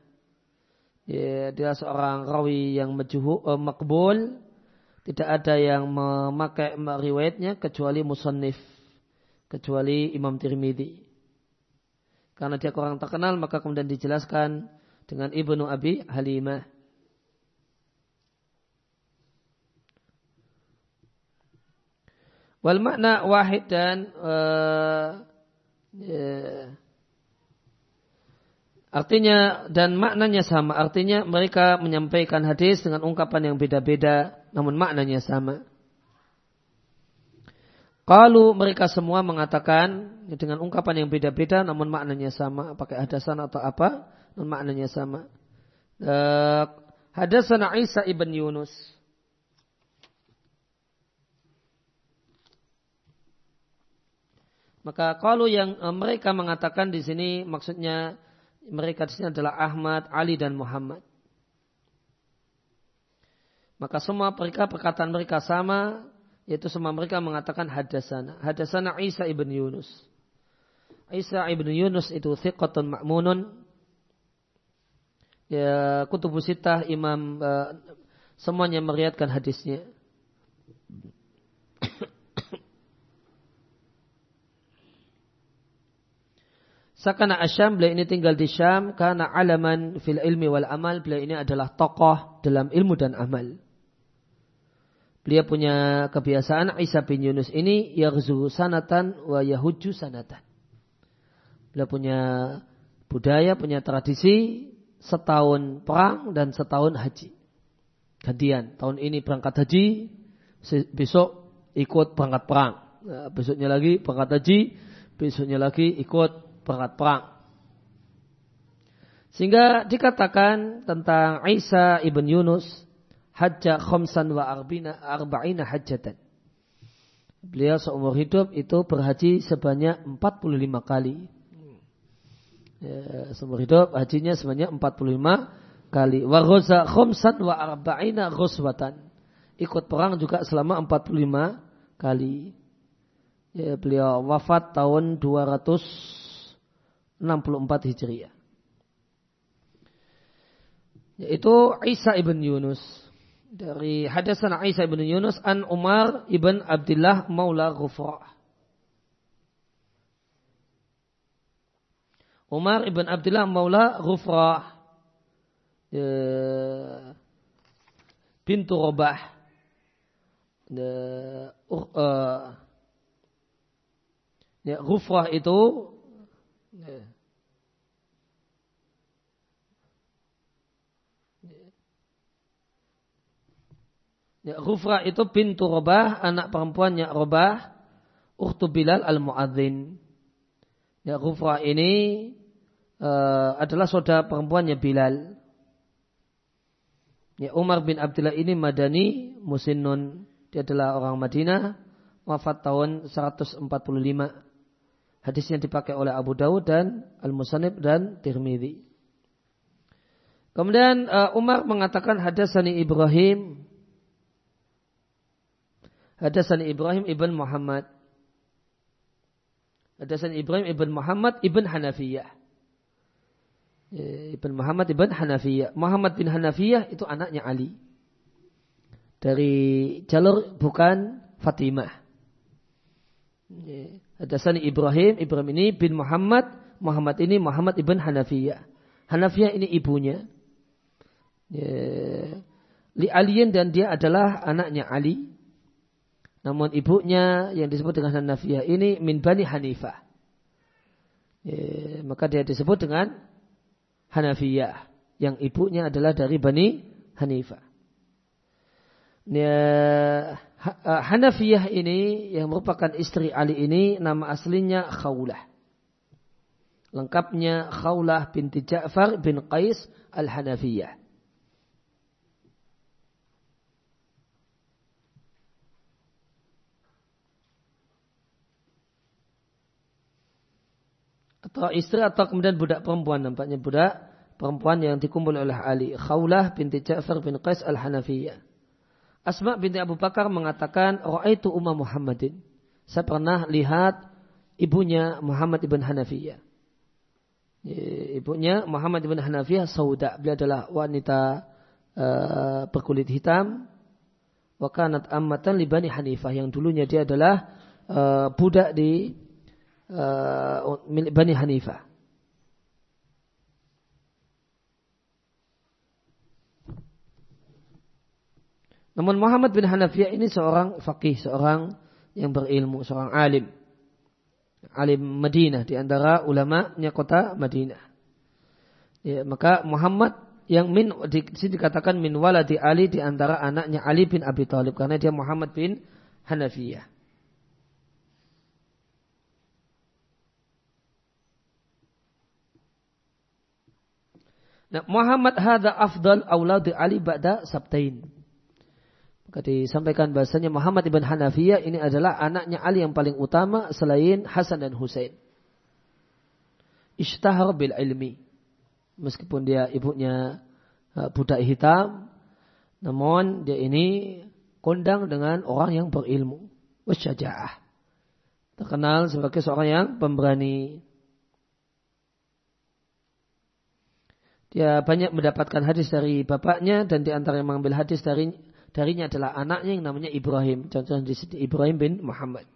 ya, dia seorang rawi yang majhu, uh, makbul tidak ada yang memakai riwayatnya kecuali musannif kecuali Imam Tirmidzi karena dia kurang terkenal maka kemudian dijelaskan dengan Ibnu Abi Halimah wal makna wahid dan uh, yeah, Artinya dan maknanya sama. Artinya mereka menyampaikan hadis dengan ungkapan yang beda-beda, namun maknanya sama. Kalau mereka semua mengatakan dengan ungkapan yang beda-beda, namun maknanya sama, pakai hadasan atau apa, namun maknanya sama. Uh, hadasan Isa ibn Yunus. Maka kalau yang uh, mereka mengatakan di sini maksudnya mereka di sini adalah Ahmad, Ali dan Muhammad. Maka semua mereka perkataan mereka sama yaitu semua mereka mengatakan hadasana. Hadasana Isa ibn Yunus. Isa ibn Yunus itu thiqatun ma'munun. Ya, kutubu sitah imam uh, semuanya meriatkan hadisnya. Sakana Asyam, beliau ini tinggal di Syam karena alaman fil ilmi wal amal. Beliau ini adalah tokoh dalam ilmu dan amal. Beliau punya kebiasaan Isa bin Yunus ini yaghzu sanatan wa yahuju sanatan. Beliau punya budaya, punya tradisi setahun perang dan setahun haji. Gantian, tahun ini berangkat haji, besok ikut berangkat perang. Nah, besoknya lagi berangkat haji, besoknya lagi ikut perang perang. Sehingga dikatakan tentang Isa ibn Yunus hajja khamsan wa arbina arba'ina hajjatan. Beliau seumur hidup itu berhaji sebanyak 45 kali. Ya, seumur hidup hajinya sebanyak 45 kali. Wa ghaza khamsan wa arba'ina ghuswatan. Ikut perang juga selama 45 kali. Ya, beliau wafat tahun 200 64 Hijriah. Yaitu Isa ibn Yunus. Dari hadasan Isa ibn Yunus an Umar ibn Abdullah Maula Ghufrah. Umar ibn Abdullah Maula Ghufrah. Pintu Robah. Uh, uh, ya, Ghufrah itu Ya. Ya, Ghufra itu pintu Robah, anak perempuannya Robah, Ukhtu Bilal al-Mu'adzin. Ya, Ghufra ini uh, adalah saudara perempuannya Bilal. Ya, Umar bin Abdullah ini Madani, Musinnun. Dia adalah orang Madinah, wafat tahun 145. Hadisnya dipakai oleh Abu Dawud dan Al-Musanib dan Tirmidzi. Kemudian uh, Umar mengatakan hadasani Ibrahim Hadasani Ibrahim ibn Muhammad. Hadasani Ibrahim ibn Muhammad ibn Hanafiyah. Ya, ibn Muhammad ibn Hanafiyah. Muhammad bin Hanafiyah itu anaknya Ali. Dari jalur bukan Fatimah. Ya. Hadasani Ibrahim, Ibrahim ini bin Muhammad, Muhammad ini Muhammad ibn Hanafiyah. Hanafiyah ini ibunya. Ya. Li Aliin dan dia adalah anaknya Ali. Namun ibunya yang disebut dengan Hanafiyah ini min Bani Hanifah. Ya, maka dia disebut dengan Hanafiyah. Yang ibunya adalah dari Bani Hanifah. Ya, Hanafiyah ini yang merupakan istri Ali ini nama aslinya Khawlah. Lengkapnya Khawlah binti Ja'far bin Qais al-Hanafiyah. Atau istri atau kemudian budak perempuan. Nampaknya budak perempuan yang dikumpul oleh Ali. Khawlah binti Ja'far bin Qais al-Hanafiyah. Asma binti Abu Bakar mengatakan, Ra'aitu Umma Muhammadin. Saya pernah lihat ibunya Muhammad ibn Hanafiyah. Ibunya Muhammad ibn Hanafiyah Sauda. Beliau adalah wanita uh, berkulit hitam. Wakanat ammatan libani Hanifah. Yang dulunya dia adalah uh, budak di uh, Bani Hanifah. Namun Muhammad bin Hanafiyah ini seorang fakih, seorang yang berilmu, seorang alim. Alim Madinah di antara ulama-nya kota Madinah. Ya, maka Muhammad yang min di sini dikatakan min waladi Ali di antara anaknya Ali bin Abi Thalib karena dia Muhammad bin Hanafiyah. Nah, Muhammad hadza afdal auladi Ali ba'da sabtain. Maka disampaikan bahasanya Muhammad ibn Hanafiyah ini adalah anaknya Ali yang paling utama selain Hasan dan Husain. Ishtahar bil ilmi. Meskipun dia ibunya uh, budak hitam, namun dia ini kondang dengan orang yang berilmu. Wasyaja'ah. Terkenal sebagai seorang yang pemberani. Dia banyak mendapatkan hadis dari bapaknya dan di antara yang mengambil hadis dari darinya adalah anaknya yang namanya Ibrahim. Contohnya di sini Ibrahim bin Muhammad.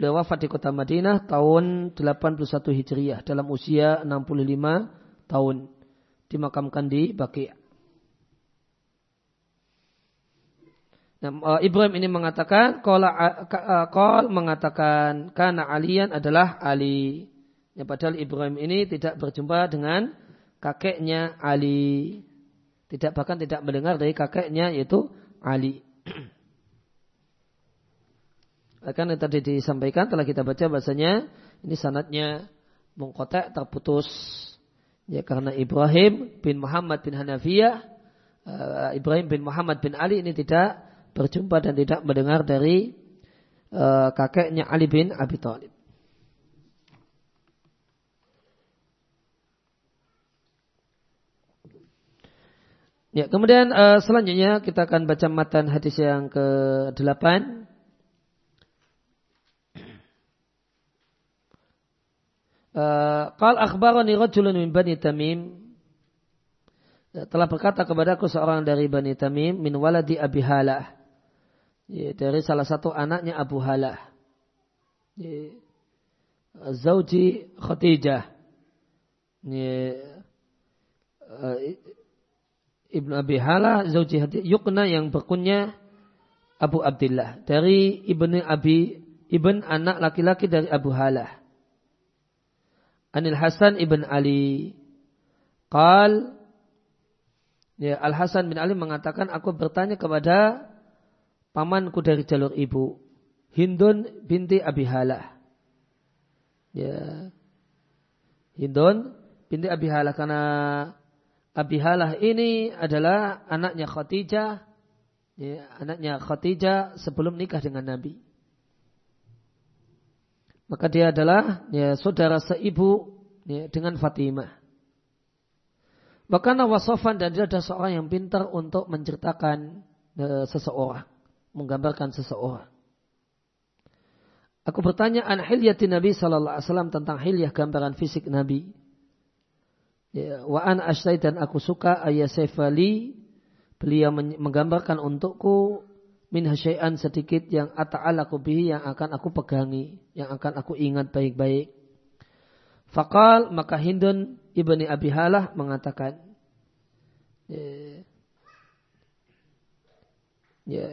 Beliau wafat di kota Madinah tahun 81 Hijriah dalam usia 65 tahun. Dimakamkan di Baqi'. Nah, Ibrahim ini mengatakan, kala kol mengatakan karena Alian adalah Ali. Ya, padahal Ibrahim ini tidak berjumpa dengan kakeknya Ali. Tidak bahkan tidak mendengar dari kakeknya yaitu Ali. Akan yang tadi disampaikan telah kita baca bahasanya ini sanatnya mengkotek terputus ya karena Ibrahim bin Muhammad bin Hanafiyah uh, Ibrahim bin Muhammad bin Ali ini tidak berjumpa dan tidak mendengar dari uh, kakeknya Ali bin Abi Thalib. Ya, kemudian uh, selanjutnya kita akan baca matan hadis yang ke-8 Uh, Qal akhbarani rajulun min Bani Tamim. Ya, telah berkata kepadaku seorang dari Bani Tamim min waladi Abi Halah. Ya, dari salah satu anaknya Abu Halah. Ya, Zauji Khadijah. Ya, uh, Ibnu Abi Halah Zauji Khadijah Yukna yang berkunya Abu Abdullah dari Ibnu Abi Ibn anak laki-laki dari Abu Halah Anil Hasan ibn Ali. Qal ya, Al Hasan bin Ali mengatakan aku bertanya kepada pamanku dari jalur ibu Hindun binti Abi Halah. Ya. Hindun binti Abi Halah karena Abi Halah ini adalah anaknya Khadijah ya, anaknya Khadijah sebelum nikah dengan Nabi. Maka dia adalah ya, saudara seibu ya, dengan Fatimah. Bahkan wasofan dan dia adalah seorang yang pintar untuk menceritakan ya, seseorang. Menggambarkan seseorang. Aku bertanya an hilyati Nabi Sallallahu Alaihi Wasallam tentang hilyah gambaran fisik Nabi. Ya, wa an ashtay dan aku suka ayat Saifali beliau menggambarkan untukku min hasyai'an sedikit yang ata'alaku bihi yang akan aku pegangi, yang akan aku ingat baik-baik. Fakal maka Hindun ibni Abi Halah mengatakan, ya, ya,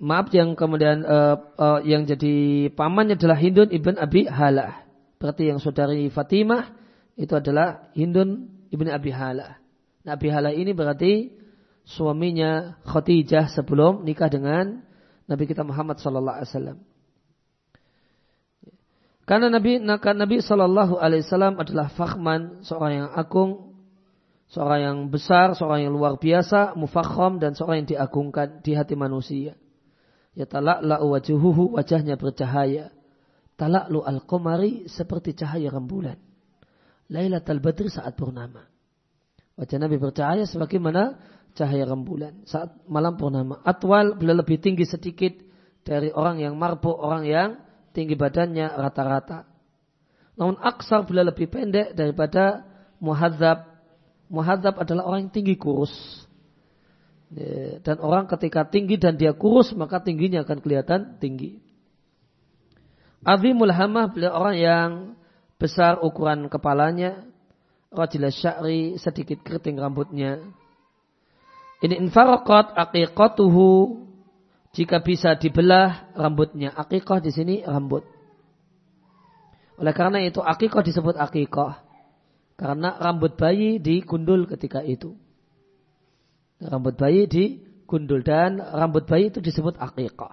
maaf yang kemudian uh, uh, yang jadi pamannya adalah Hindun ibn Abi Halah. Berarti yang saudari Fatimah itu adalah Hindun ibn Abi Halah. Nah, Abi Halah ini berarti suaminya Khadijah sebelum nikah dengan Nabi kita Muhammad sallallahu alaihi wasallam. Karena Nabi Nabi sallallahu alaihi wasallam adalah fakhman, seorang yang agung, seorang yang besar, seorang yang luar biasa, mufakham dan seorang yang diagungkan di hati manusia. Ya talakla wajuhuhu wajahnya bercahaya. Talaklu al-qamari seperti cahaya rembulan. Lailatul Badri saat purnama. Wajah Nabi bercahaya sebagaimana cahaya rembulan saat malam purnama. Atwal beliau lebih tinggi sedikit dari orang yang marbu, orang yang tinggi badannya rata-rata. Namun aksar beliau lebih pendek daripada muhadzab. Muhadzab adalah orang yang tinggi kurus. Ya, dan orang ketika tinggi dan dia kurus maka tingginya akan kelihatan tinggi. Azimul hamah beliau orang yang besar ukuran kepalanya. Rajilah sya'ri sedikit keriting rambutnya ini infarokot aqiqatuhu jika bisa dibelah rambutnya. Akikoh di sini rambut. Oleh karena itu akikoh disebut akikoh. Karena rambut bayi digundul ketika itu. Rambut bayi digundul dan rambut bayi itu disebut akikoh.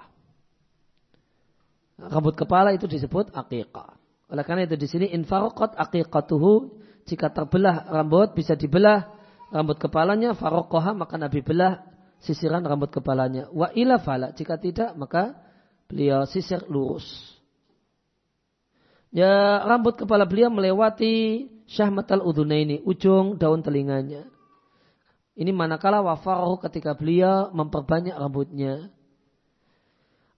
Rambut kepala itu disebut akikoh. Oleh karena itu di sini infarokot akikatuhu jika terbelah rambut bisa dibelah rambut kepalanya farokoha maka Nabi belah sisiran rambut kepalanya. Wa ila fala jika tidak maka beliau sisir lurus. Ya rambut kepala beliau melewati syahmatal udunaini ujung daun telinganya. Ini manakala wafarahu ketika beliau memperbanyak rambutnya.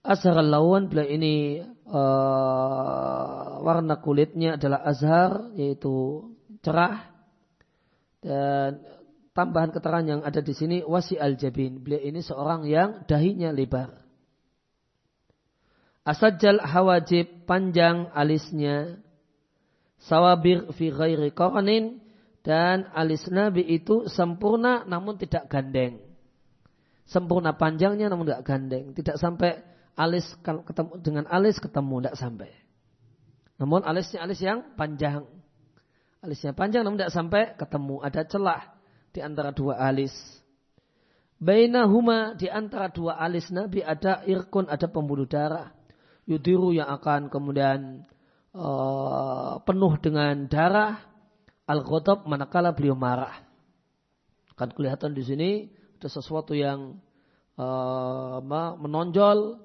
Azhar lawan bila ini uh, warna kulitnya adalah azhar yaitu cerah dan tambahan keterangan yang ada di sini wasi al jabin beliau ini seorang yang dahinya lebar. Asajal hawajib panjang alisnya sawabir fi ghairi qarnin dan alis Nabi itu sempurna namun tidak gandeng. Sempurna panjangnya namun tidak gandeng. Tidak sampai alis ketemu dengan alis ketemu tidak sampai. Namun alisnya alis yang panjang. Alisnya panjang namun tidak sampai ketemu. Ada celah di antara dua alis. Bainahuma di antara dua alis Nabi ada irkun, ada pembuluh darah. Yudiru yang akan kemudian uh, penuh dengan darah al-ghadab manakala beliau marah. Kan kelihatan di sini ada sesuatu yang uh, menonjol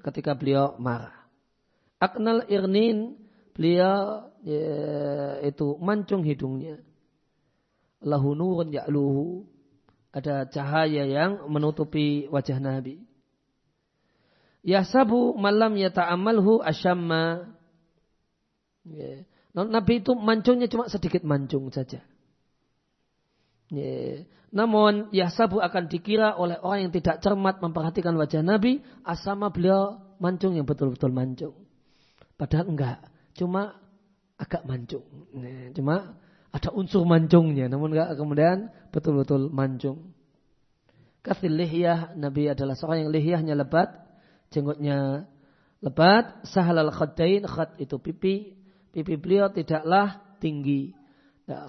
ketika beliau marah. Aknal irnin beliau ya, itu mancung hidungnya. Lahu nurun ya'luhu. Ada cahaya yang menutupi wajah Nabi. Yahsabu malam yata'amalhu asyamma. Ya. Nabi itu mancungnya cuma sedikit mancung saja. Ya. Namun Yahsabu akan dikira oleh orang yang tidak cermat memperhatikan wajah Nabi asama beliau mancung yang betul-betul mancung. Padahal enggak, cuma agak mancung. Ya. Cuma ada unsur mancungnya, namun enggak kemudian betul-betul mancung. Kafil lihyah, Nabi adalah seorang yang lihyahnya lebat, jenggotnya lebat, sahal al khaddain, khad itu pipi, pipi beliau tidaklah tinggi. Nah,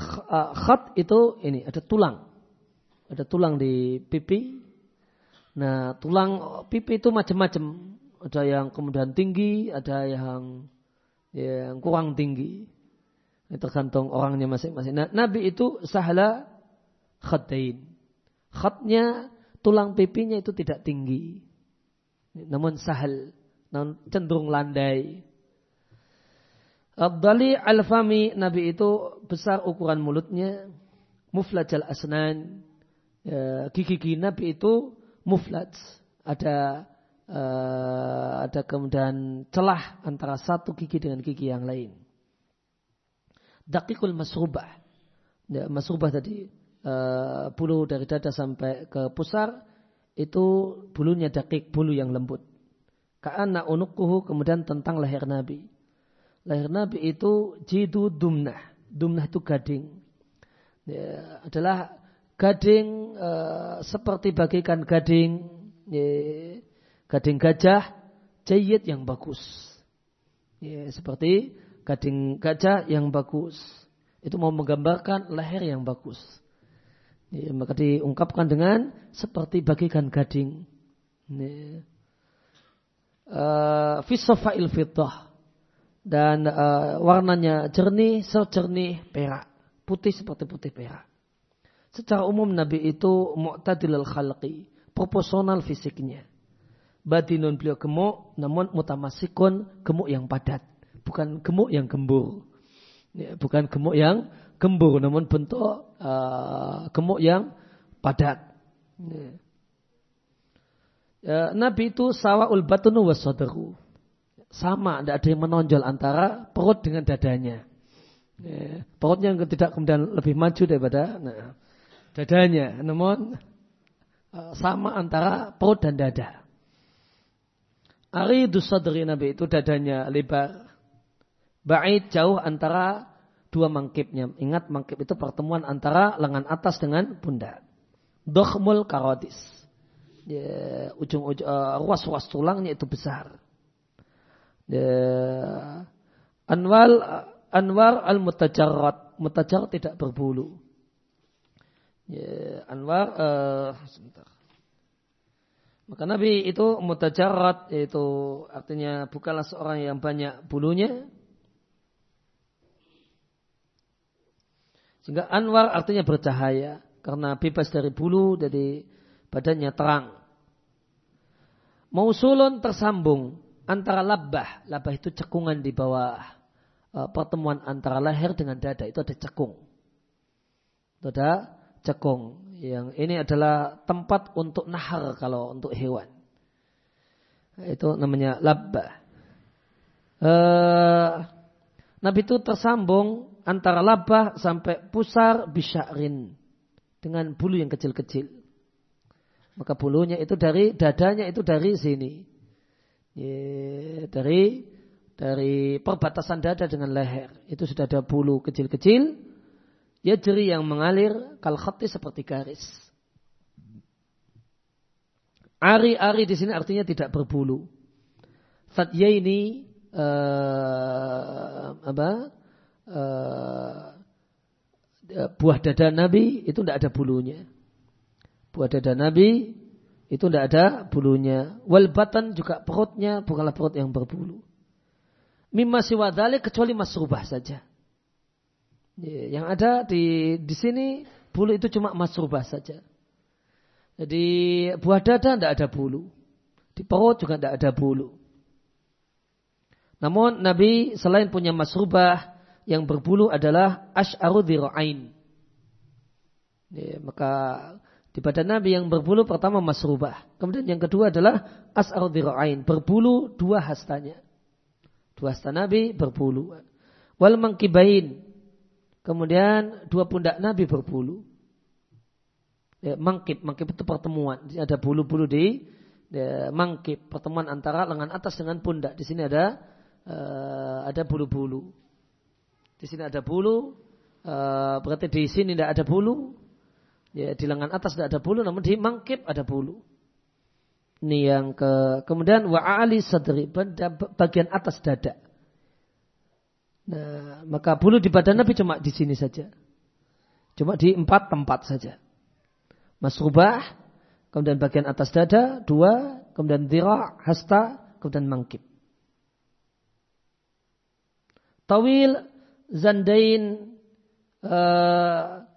khat itu ini ada tulang. Ada tulang di pipi. Nah, tulang pipi itu macam-macam. Ada yang kemudian tinggi, ada yang yang kurang tinggi. Ini tergantung orangnya masing-masing. Nah, Nabi itu sahla khatain. Khatnya tulang pipinya itu tidak tinggi. Namun sahal, namun cenderung landai. Abdali al-fami Nabi itu besar ukuran mulutnya, muflaj al-asnan. Ya, gigi-gigi Nabi itu muflaj. Ada uh, ada kemudian celah antara satu gigi dengan gigi yang lain. Dakikul masrubah. Ya, masrubah tadi uh, bulu dari dada sampai ke pusar itu bulunya dakik, bulu yang lembut. Ka'anna unukuhu kemudian tentang leher Nabi lahir Nabi itu jidu dumnah. Dumnah itu gading. Ya, adalah gading e, seperti bagikan gading ya, gading gajah jayid yang bagus. Ya, seperti gading gajah yang bagus. Itu mau menggambarkan leher yang bagus. Ya, maka diungkapkan dengan seperti bagikan gading. Ya. Uh, Fisofail dan uh, warnanya jernih sejernih perak, putih seperti putih perak. Secara umum Nabi itu mu'tadil al-khalqi, proporsional fisiknya. Batinun beliau gemuk, namun mutamasikun gemuk yang padat, bukan gemuk yang gembur. Ya, bukan gemuk yang gembur, namun bentuk uh, gemuk yang padat. Ya. Ya, Nabi itu sawaul batunu wasadaru sama, tidak ada yang menonjol antara perut dengan dadanya. Ya, perutnya yang tidak kemudian lebih maju daripada nah, dadanya, namun uh, sama antara perut dan dada. Ari sadri Nabi itu dadanya lebar. Ba'id jauh antara dua mangkipnya. Ingat mangkip itu pertemuan antara lengan atas dengan pundak. Dokhmul karotis. Ya, ujung-ujung uh, ruas-ruas tulangnya itu besar. Ya, anwar anwar al mutajarrad mutajarrad tidak berbulu. Ya, anwar uh, sebentar. Maka Nabi itu mutajarrad yaitu artinya bukanlah seorang yang banyak bulunya. Sehingga anwar artinya bercahaya karena bebas dari bulu jadi badannya terang. Mausulun tersambung antara labah, labah itu cekungan di bawah uh, pertemuan antara leher dengan dada itu ada cekung. Itu ada cekung. Yang ini adalah tempat untuk nahar kalau untuk hewan. Itu namanya labba. Uh, Nabi itu tersambung antara labah sampai pusar bisya'rin dengan bulu yang kecil-kecil. Maka bulunya itu dari dadanya itu dari sini. Dari dari perbatasan dada dengan leher. Itu sudah ada bulu kecil-kecil. Ya jeri yang mengalir kal khati seperti garis. Ari-ari di sini artinya tidak berbulu. Fatya ini uh, apa? Uh, buah dada Nabi itu tidak ada bulunya. Buah dada Nabi itu tidak ada bulunya. Wal batan juga perutnya bukanlah perut yang berbulu. Mimma siwadali kecuali masrubah saja. Yang ada di di sini bulu itu cuma masrubah saja. Jadi buah dada tidak ada bulu. Di perut juga tidak ada bulu. Namun Nabi selain punya masrubah yang berbulu adalah ash'aru dhira'ain. Ya, maka di badan Nabi yang berbulu pertama masrubah. Kemudian yang kedua adalah as'ar dhira'ain. Berbulu dua hastanya. Dua hasta Nabi berbulu. Wal mangkibain. Kemudian dua pundak Nabi berbulu. Ya, mangkib itu pertemuan. Di ada bulu-bulu di ya, mangkib. Pertemuan antara lengan atas dengan pundak. Di sini ada uh, ada bulu-bulu. Di sini ada bulu. Uh, berarti di sini tidak ada bulu. Ya, di lengan atas tidak ada bulu, namun di mangkip ada bulu. Ini yang ke kemudian wa ali sadri bagian atas dada. Nah, maka bulu di badan Nabi cuma di sini saja. Cuma di empat tempat saja. Masrubah, kemudian bagian atas dada, dua, kemudian dira, hasta, kemudian mangkip. Tawil, zandain, uh,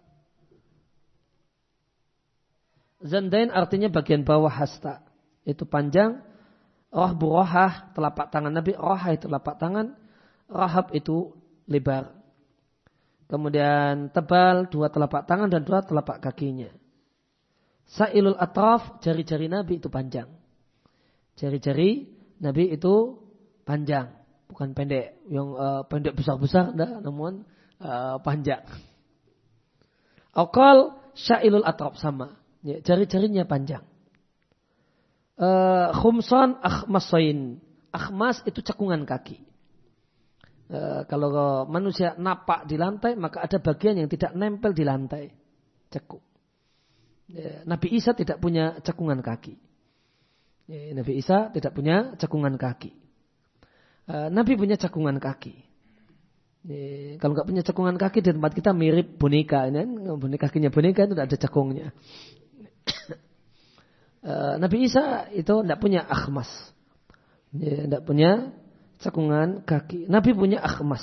Zandain artinya bagian bawah hasta. Itu panjang. Roh burohah, telapak tangan Nabi. Rohah itu telapak tangan. Rahab itu lebar. Kemudian tebal, dua telapak tangan dan dua telapak kakinya. Sa'ilul atraf, jari-jari Nabi itu panjang. Jari-jari Nabi itu panjang. Bukan pendek. Yang uh, pendek besar-besar, namun uh, panjang. Okal sya'ilul atraf sama. Ya, jari-jarinya panjang. Uh, khumsan akhmasain. Akhmas itu cekungan kaki. Uh, kalau manusia napak di lantai, maka ada bagian yang tidak nempel di lantai. Cekuk. Ya, Nabi Isa tidak punya cekungan kaki. Ya, Nabi Isa tidak punya cekungan kaki. Uh, Nabi punya cekungan kaki. Ya, kalau nggak punya cekungan kaki di tempat kita mirip boneka, ini boneka kakinya boneka itu tidak ada cekungnya. Nabi Isa itu tidak punya akhmas. Tidak punya cekungan kaki. Nabi punya akhmas.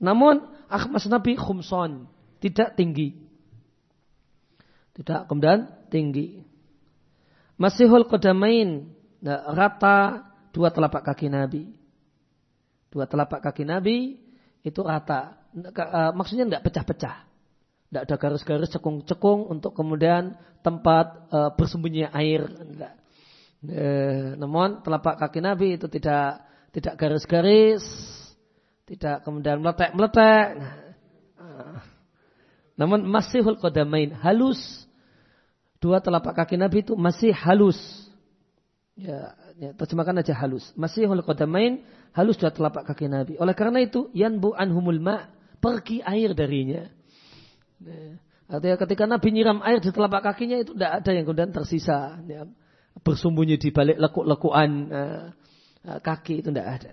Namun akhmas Nabi khumson. Tidak tinggi. Tidak kemudian tinggi. Masihul kodamain. Nah, rata dua telapak kaki Nabi. Dua telapak kaki Nabi itu rata. Eh, maksudnya tidak pecah-pecah. Tidak ada garis-garis cekung-cekung untuk kemudian tempat e, bersembunyi air. Enggak. E, namun telapak kaki Nabi itu tidak tidak garis-garis, tidak kemudian meletek-meletek. Nah, namun masihul kodamain halus. Dua telapak kaki Nabi itu masih halus. Ya, ya terjemahkan aja halus. Masihul kodamain halus dua telapak kaki Nabi. Oleh karena itu yanbu anhumul ma pergi air darinya. Artinya ketika Nabi nyiram air di telapak kakinya itu tidak ada yang kemudian tersisa. Ya, bersembunyi di balik lekuk-lekuan uh, kaki itu tidak ada.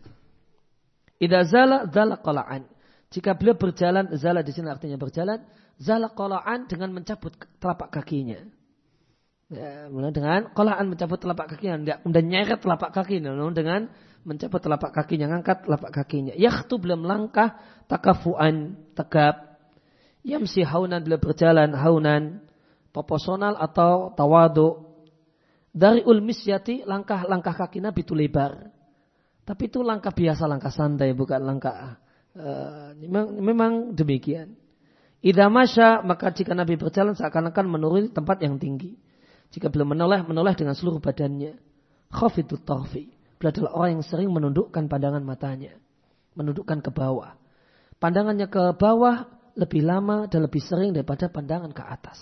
Ida zala zala kolaan. Jika beliau berjalan, zala di sini artinya berjalan, zala kolaan dengan mencabut telapak kakinya. Ya, dengan kolaan mencabut telapak kakinya, tidak kemudian nyeret telapak kakinya, namun dengan mencabut telapak kakinya, ngangkat telapak kakinya. Yakhtu belum langkah takafuan tegap Yamsi haunan bila berjalan haunan proporsional atau tawadu. Dari ulmisyati langkah-langkah kaki Nabi itu lebar. Tapi itu langkah biasa, langkah santai, bukan langkah uh, memang, memang demikian. Idza masya maka jika Nabi berjalan seakan-akan menuruni tempat yang tinggi. Jika belum menoleh, menoleh dengan seluruh badannya. Khafidut tarfi. Beliau adalah orang yang sering menundukkan pandangan matanya. Menundukkan ke bawah. Pandangannya ke bawah lebih lama dan lebih sering daripada pandangan ke atas.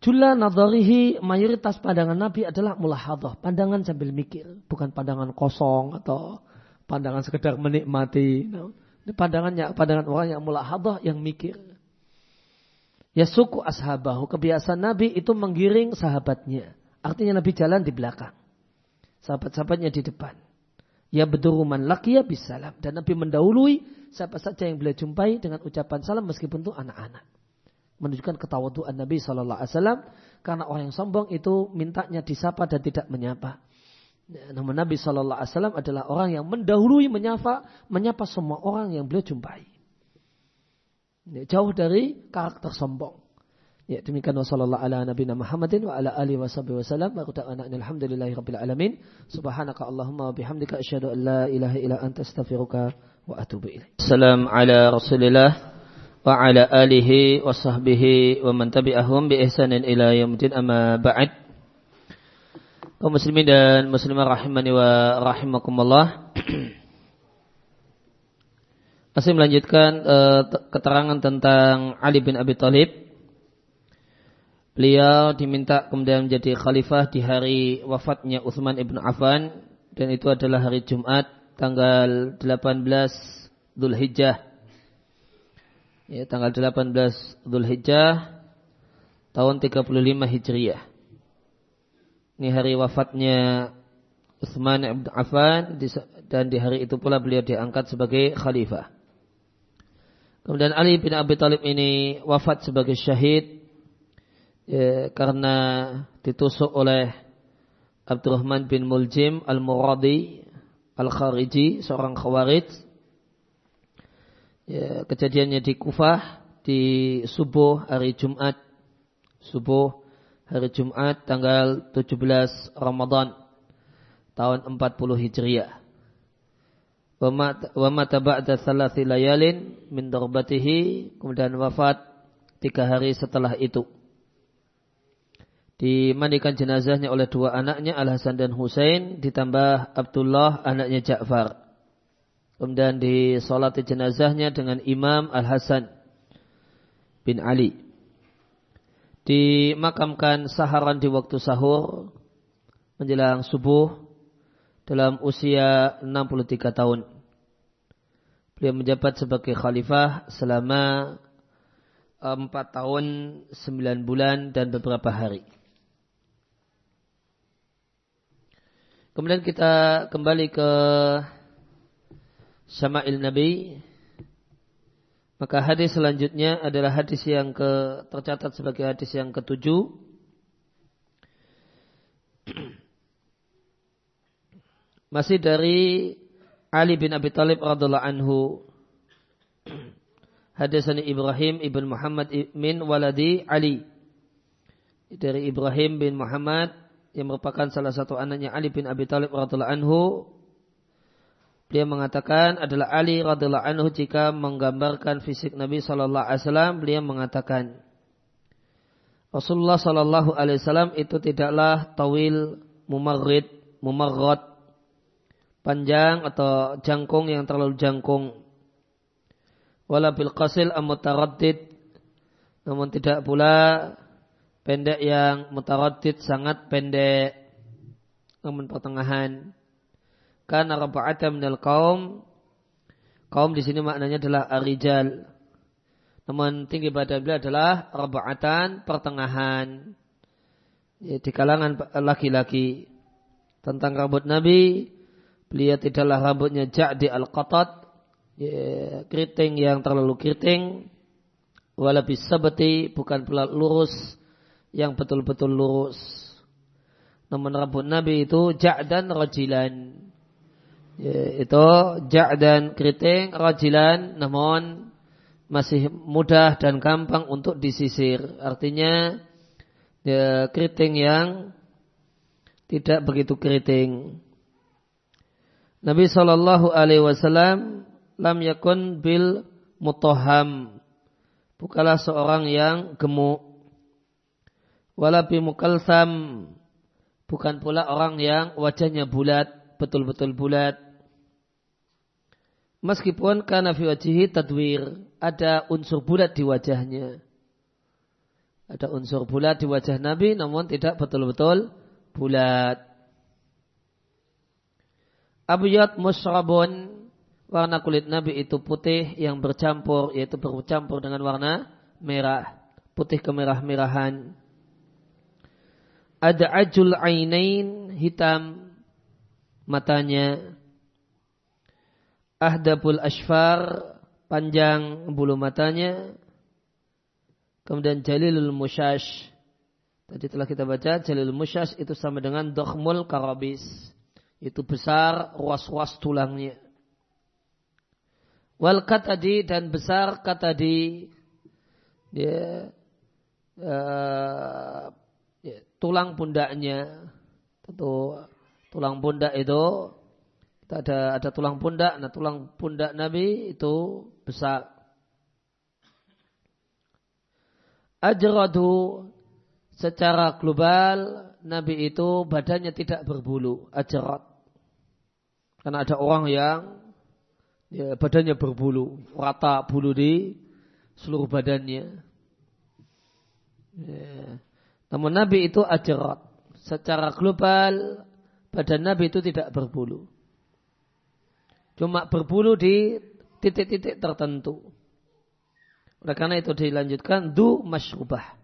Jula nadharihi mayoritas pandangan Nabi adalah mulahadah. Pandangan sambil mikir. Bukan pandangan kosong atau pandangan sekedar menikmati. Ini pandangannya pandangan orang yang mulahadah yang mikir. Ya suku ashabahu. Kebiasaan Nabi itu menggiring sahabatnya. Artinya Nabi jalan di belakang. Sahabat-sahabatnya di depan. Ya beduruman lakiya bisalam. Dan Nabi mendahului siapa saja yang beliau jumpai dengan ucapan salam meskipun itu anak-anak menunjukkan ketawaduan Nabi Shallallahu Alaihi Wasallam karena orang yang sombong itu mintanya disapa dan tidak menyapa. Ya, namun Nabi Shallallahu Alaihi Wasallam adalah orang yang mendahului menyapa menyapa semua orang yang beliau jumpai. Ya, jauh dari karakter sombong. Ya demikian wasallallahu ala nabiyina Muhammadin wa ala alihi washabihi wasallam wa quta'ana alhamdulillahi rabbil alamin subhanaka allahumma wa bihamdika asyhadu an la ilaha illa anta astaghfiruka wa atubu ilaik. Salam ala Rasulillah wa ala alihi wa sahbihi wa man tabi'ahum bi ihsanin ila yaumil amma ba'd. Kaum muslimin dan muslimah rahimani wa rahimakumullah. Masih melanjutkan uh, keterangan tentang Ali bin Abi Thalib. Beliau diminta kemudian menjadi khalifah di hari wafatnya Utsman ibn Affan dan itu adalah hari Jumat tanggal 18 Dzulhijjah ya, tanggal 18 Dhul Hijjah tahun 35 Hijriah. Ini hari wafatnya Utsman bin Affan dan di hari itu pula beliau diangkat sebagai khalifah. Kemudian Ali bin Abi Thalib ini wafat sebagai syahid ya, karena ditusuk oleh Abdurrahman bin Muljim al-Muradi al-Khariji, seorang khawarij ya, kejadiannya di Kufah di subuh hari Jumat subuh hari Jumat tanggal 17 Ramadan tahun 40 Hijriah. Wa mata ba'da thalathi layalin min darbatihi kemudian wafat tiga hari setelah itu. Dimandikan jenazahnya oleh dua anaknya Al Hasan dan Husain ditambah Abdullah anaknya Ja'far. Kemudian disolati jenazahnya dengan Imam Al-Hasan bin Ali. Dimakamkan saharan di waktu sahur menjelang subuh dalam usia 63 tahun. Beliau menjabat sebagai khalifah selama 4 tahun 9 bulan dan beberapa hari. Kemudian kita kembali ke Syama'il Nabi. Maka hadis selanjutnya adalah hadis yang ke, tercatat sebagai hadis yang ketujuh. Masih dari Ali bin Abi Thalib radhiallahu anhu. Hadis ini Ibrahim ibn Muhammad min waladi Ali. Dari Ibrahim bin Muhammad yang merupakan salah satu anaknya Ali bin Abi Thalib radhiallahu anhu Beliau mengatakan adalah Ali radhiallahu anhu jika menggambarkan fisik Nabi Shallallahu Alaihi Wasallam, beliau mengatakan Rasulullah Shallallahu Alaihi Wasallam itu tidaklah tawil mumarrid mumarrad panjang atau jangkung yang terlalu jangkung. Wala bil qasil amutaraddid namun tidak pula pendek yang mutaraddid sangat pendek namun pertengahan karena raba'ata minal kaum. Kaum di sini maknanya adalah arijal. Namun tinggi badan beliau adalah raba'atan pertengahan. Ya, di kalangan laki-laki. Tentang rambut Nabi. Beliau tidaklah rambutnya ja'di al-qatat. Ya, keriting yang terlalu keriting. Walabis sabati bukan pula lurus. Yang betul-betul lurus. Namun rambut Nabi itu ja'dan rajilan itu jak dan keriting rajilan namun masih mudah dan gampang untuk disisir. Artinya ya, keriting yang tidak begitu keriting. Nabi Shallallahu Alaihi Wasallam lam yakun bil mutoham bukanlah seorang yang gemuk. Wala mukalsam bukan pula orang yang wajahnya bulat, betul-betul bulat. Meskipun karena fi wajihi tadwir, ada unsur bulat di wajahnya. Ada unsur bulat di wajah Nabi namun tidak betul-betul bulat. Abiyat musrabun warna kulit Nabi itu putih yang bercampur yaitu bercampur dengan warna merah, putih kemerah-merahan. Ada ajul ainain hitam matanya. Ahdabul ashfar panjang bulu matanya. Kemudian Jalilul Musyash. Tadi telah kita baca Jalilul Musyash itu sama dengan Dokhmul Karabis. Itu besar ruas-ruas tulangnya. Wal katadi dan besar katadi. Dia, uh, ya, tulang pundaknya. Tentu tulang pundak itu ada ada tulang pundak. Nah tulang pundak Nabi itu besar. ajradu secara global Nabi itu badannya tidak berbulu, ajrad. Karena ada orang yang ya, badannya berbulu, rata bulu di seluruh badannya. Ya. Namun Nabi itu ajrad. Secara global badan Nabi itu tidak berbulu. Cuma berbulu di titik-titik tertentu. Oleh karena itu dilanjutkan du masrubah.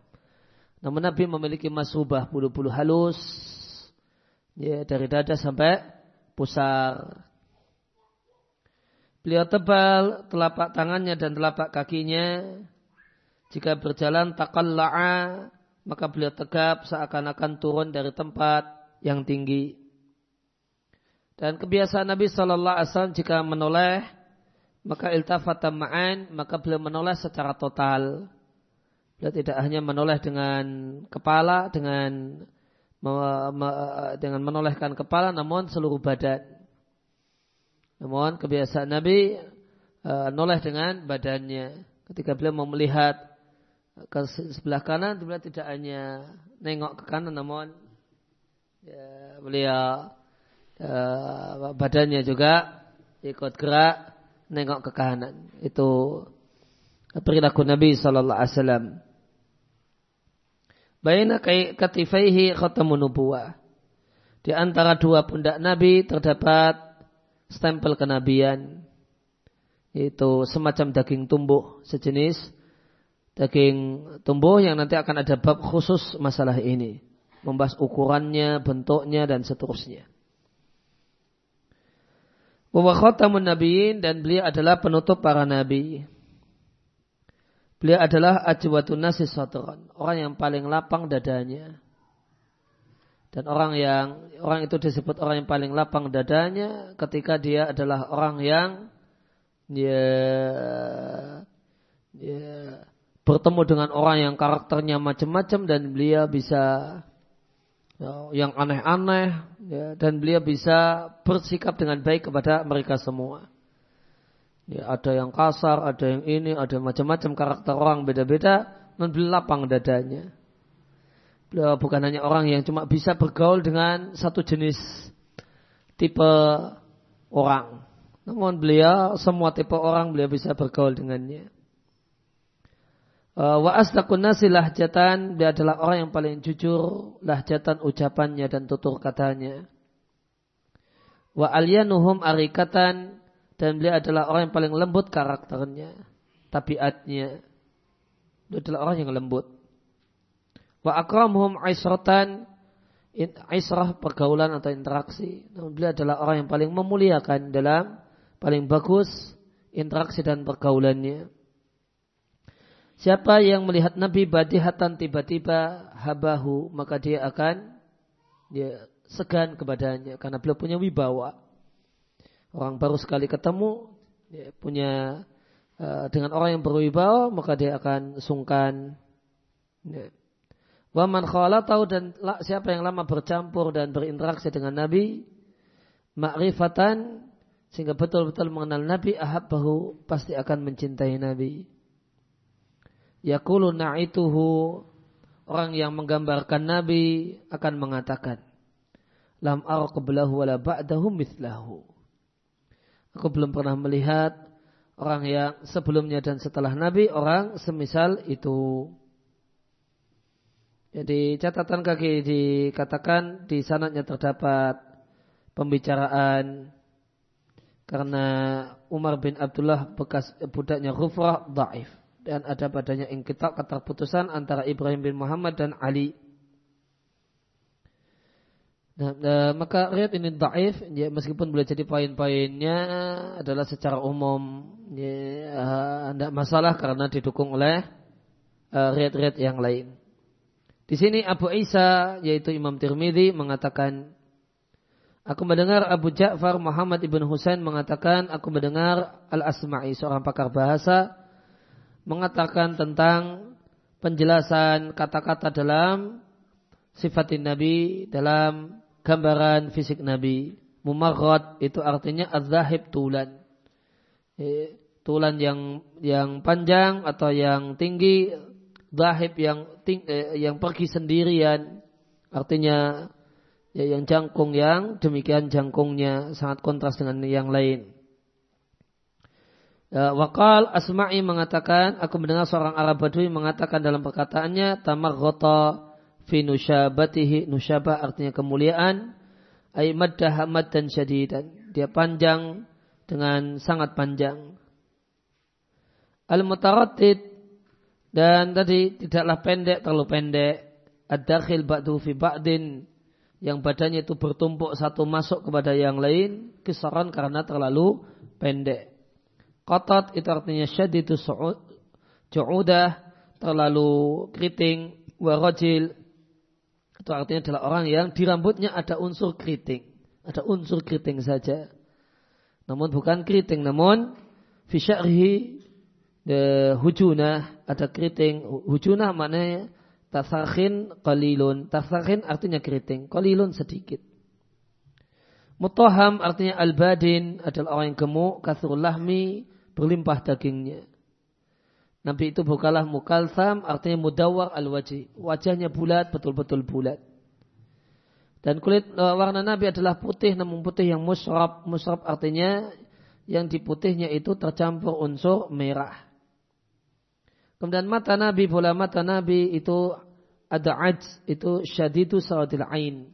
Namun Nabi memiliki masrubah bulu-bulu halus ya, dari dada sampai pusar. Beliau tebal telapak tangannya dan telapak kakinya. Jika berjalan takalla'a maka beliau tegap seakan-akan turun dari tempat yang tinggi. Dan kebiasaan Nabi Shallallahu Alaihi Wasallam jika menoleh maka iltafata ma'an, maka beliau menoleh secara total. Beliau tidak hanya menoleh dengan kepala, dengan dengan menolehkan kepala, namun seluruh badan. Namun kebiasaan Nabi uh, noleh dengan badannya. Ketika beliau mau melihat ke sebelah kanan, beliau tidak hanya nengok ke kanan, namun ya, beliau badannya juga ikut gerak nengok ke kanan. Itu perilaku Nabi sallallahu alaihi wasallam. Baina katifaihi khatamun nubuwah. Di antara dua pundak Nabi terdapat stempel kenabian. Itu semacam daging tumbuh sejenis daging tumbuh yang nanti akan ada bab khusus masalah ini. Membahas ukurannya, bentuknya, dan seterusnya. Wa khatamun dan beliau adalah penutup para nabi. Beliau adalah ajwatun nasi satran, orang yang paling lapang dadanya. Dan orang yang orang itu disebut orang yang paling lapang dadanya ketika dia adalah orang yang ya, ya bertemu dengan orang yang karakternya macam-macam dan beliau bisa yang aneh-aneh ya, dan beliau bisa bersikap dengan baik kepada mereka semua. Ya, ada yang kasar, ada yang ini, ada macam-macam karakter orang beda-beda, dan beliau lapang dadanya. Beliau bukan hanya orang yang cuma bisa bergaul dengan satu jenis tipe orang. Namun beliau semua tipe orang beliau bisa bergaul dengannya. Uh, wa asdaqun nasi lahjatan dia adalah orang yang paling jujur lahjatan ucapannya dan tutur katanya. Wa alyanuhum arikatan dan beliau adalah orang yang paling lembut karakternya, tabiatnya. Dia adalah orang yang lembut. Wa akramuhum aisratan aisrah pergaulan atau interaksi. Namun beliau adalah orang yang paling memuliakan dalam paling bagus interaksi dan pergaulannya. Siapa yang melihat Nabi badihatan tiba-tiba habahu maka dia akan dia segan kepadanya karena beliau punya wibawa. Orang baru sekali ketemu dia punya uh, dengan orang yang berwibawa maka dia akan sungkan. Ya. Waman tahu dan siapa yang lama bercampur dan berinteraksi dengan Nabi ma'rifatan sehingga betul-betul mengenal Nabi ahab bahu pasti akan mencintai Nabi. Yakulu na'ituhu orang yang menggambarkan Nabi akan mengatakan lam ara qablahu wala ba'dahu mithlahu. Aku belum pernah melihat orang yang sebelumnya dan setelah Nabi orang semisal itu. Jadi catatan kaki dikatakan di sanatnya terdapat pembicaraan karena Umar bin Abdullah bekas budaknya Ghufrah daif dan ada padanya ingkitak keterputusan antara Ibrahim bin Muhammad dan Ali. Nah, nah, maka riat ini daif, ya, meskipun boleh jadi poin-poinnya adalah secara umum, ya, tidak masalah karena didukung oleh uh, riat-riat yang lain. Di sini Abu Isa yaitu Imam Tirmidzi mengatakan, aku mendengar Abu Ja'far Muhammad ibn Husain mengatakan, aku mendengar Al Asma'i seorang pakar bahasa mengatakan tentang penjelasan kata-kata dalam sifatin Nabi dalam gambaran fisik Nabi. Mumarrad itu artinya az-zahib tulan. E, tulan yang yang panjang atau yang tinggi, zahib yang ting, eh, yang pergi sendirian. Artinya ya, yang jangkung yang demikian jangkungnya sangat kontras dengan yang lain. Ya, Wakal Asma'i mengatakan, aku mendengar seorang Arab Badui mengatakan dalam perkataannya, tamar fi nusyabatihi. Nusyabah artinya kemuliaan. Ay maddah dan syadidan. Dia panjang dengan sangat panjang. Al mutaraddid dan tadi tidaklah pendek terlalu pendek. Ad-dakhil ba'du fi ba'din yang badannya itu bertumpuk satu masuk kepada yang lain kisaran karena terlalu pendek Qatat itu artinya syadidu su'udah terlalu keriting warajil itu artinya adalah orang yang di rambutnya ada unsur keriting. Ada unsur keriting saja. Namun bukan keriting, namun fisyarihi hujunah ada keriting. Hujunah maknanya tasakhin qalilun. Tasakhin artinya keriting. Qalilun sedikit. Mutaham artinya al-badin adalah orang yang gemuk, kasrul lahmi, berlimpah dagingnya. Nabi itu bukalah mukalsam artinya mudawar al-wajih. Wajahnya bulat, betul-betul bulat. Dan kulit e, warna Nabi adalah putih namun putih yang musrab. Musrab artinya yang di putihnya itu tercampur unsur merah. Kemudian mata Nabi, bola mata Nabi itu ada ajz, itu syadidu sawadil ain.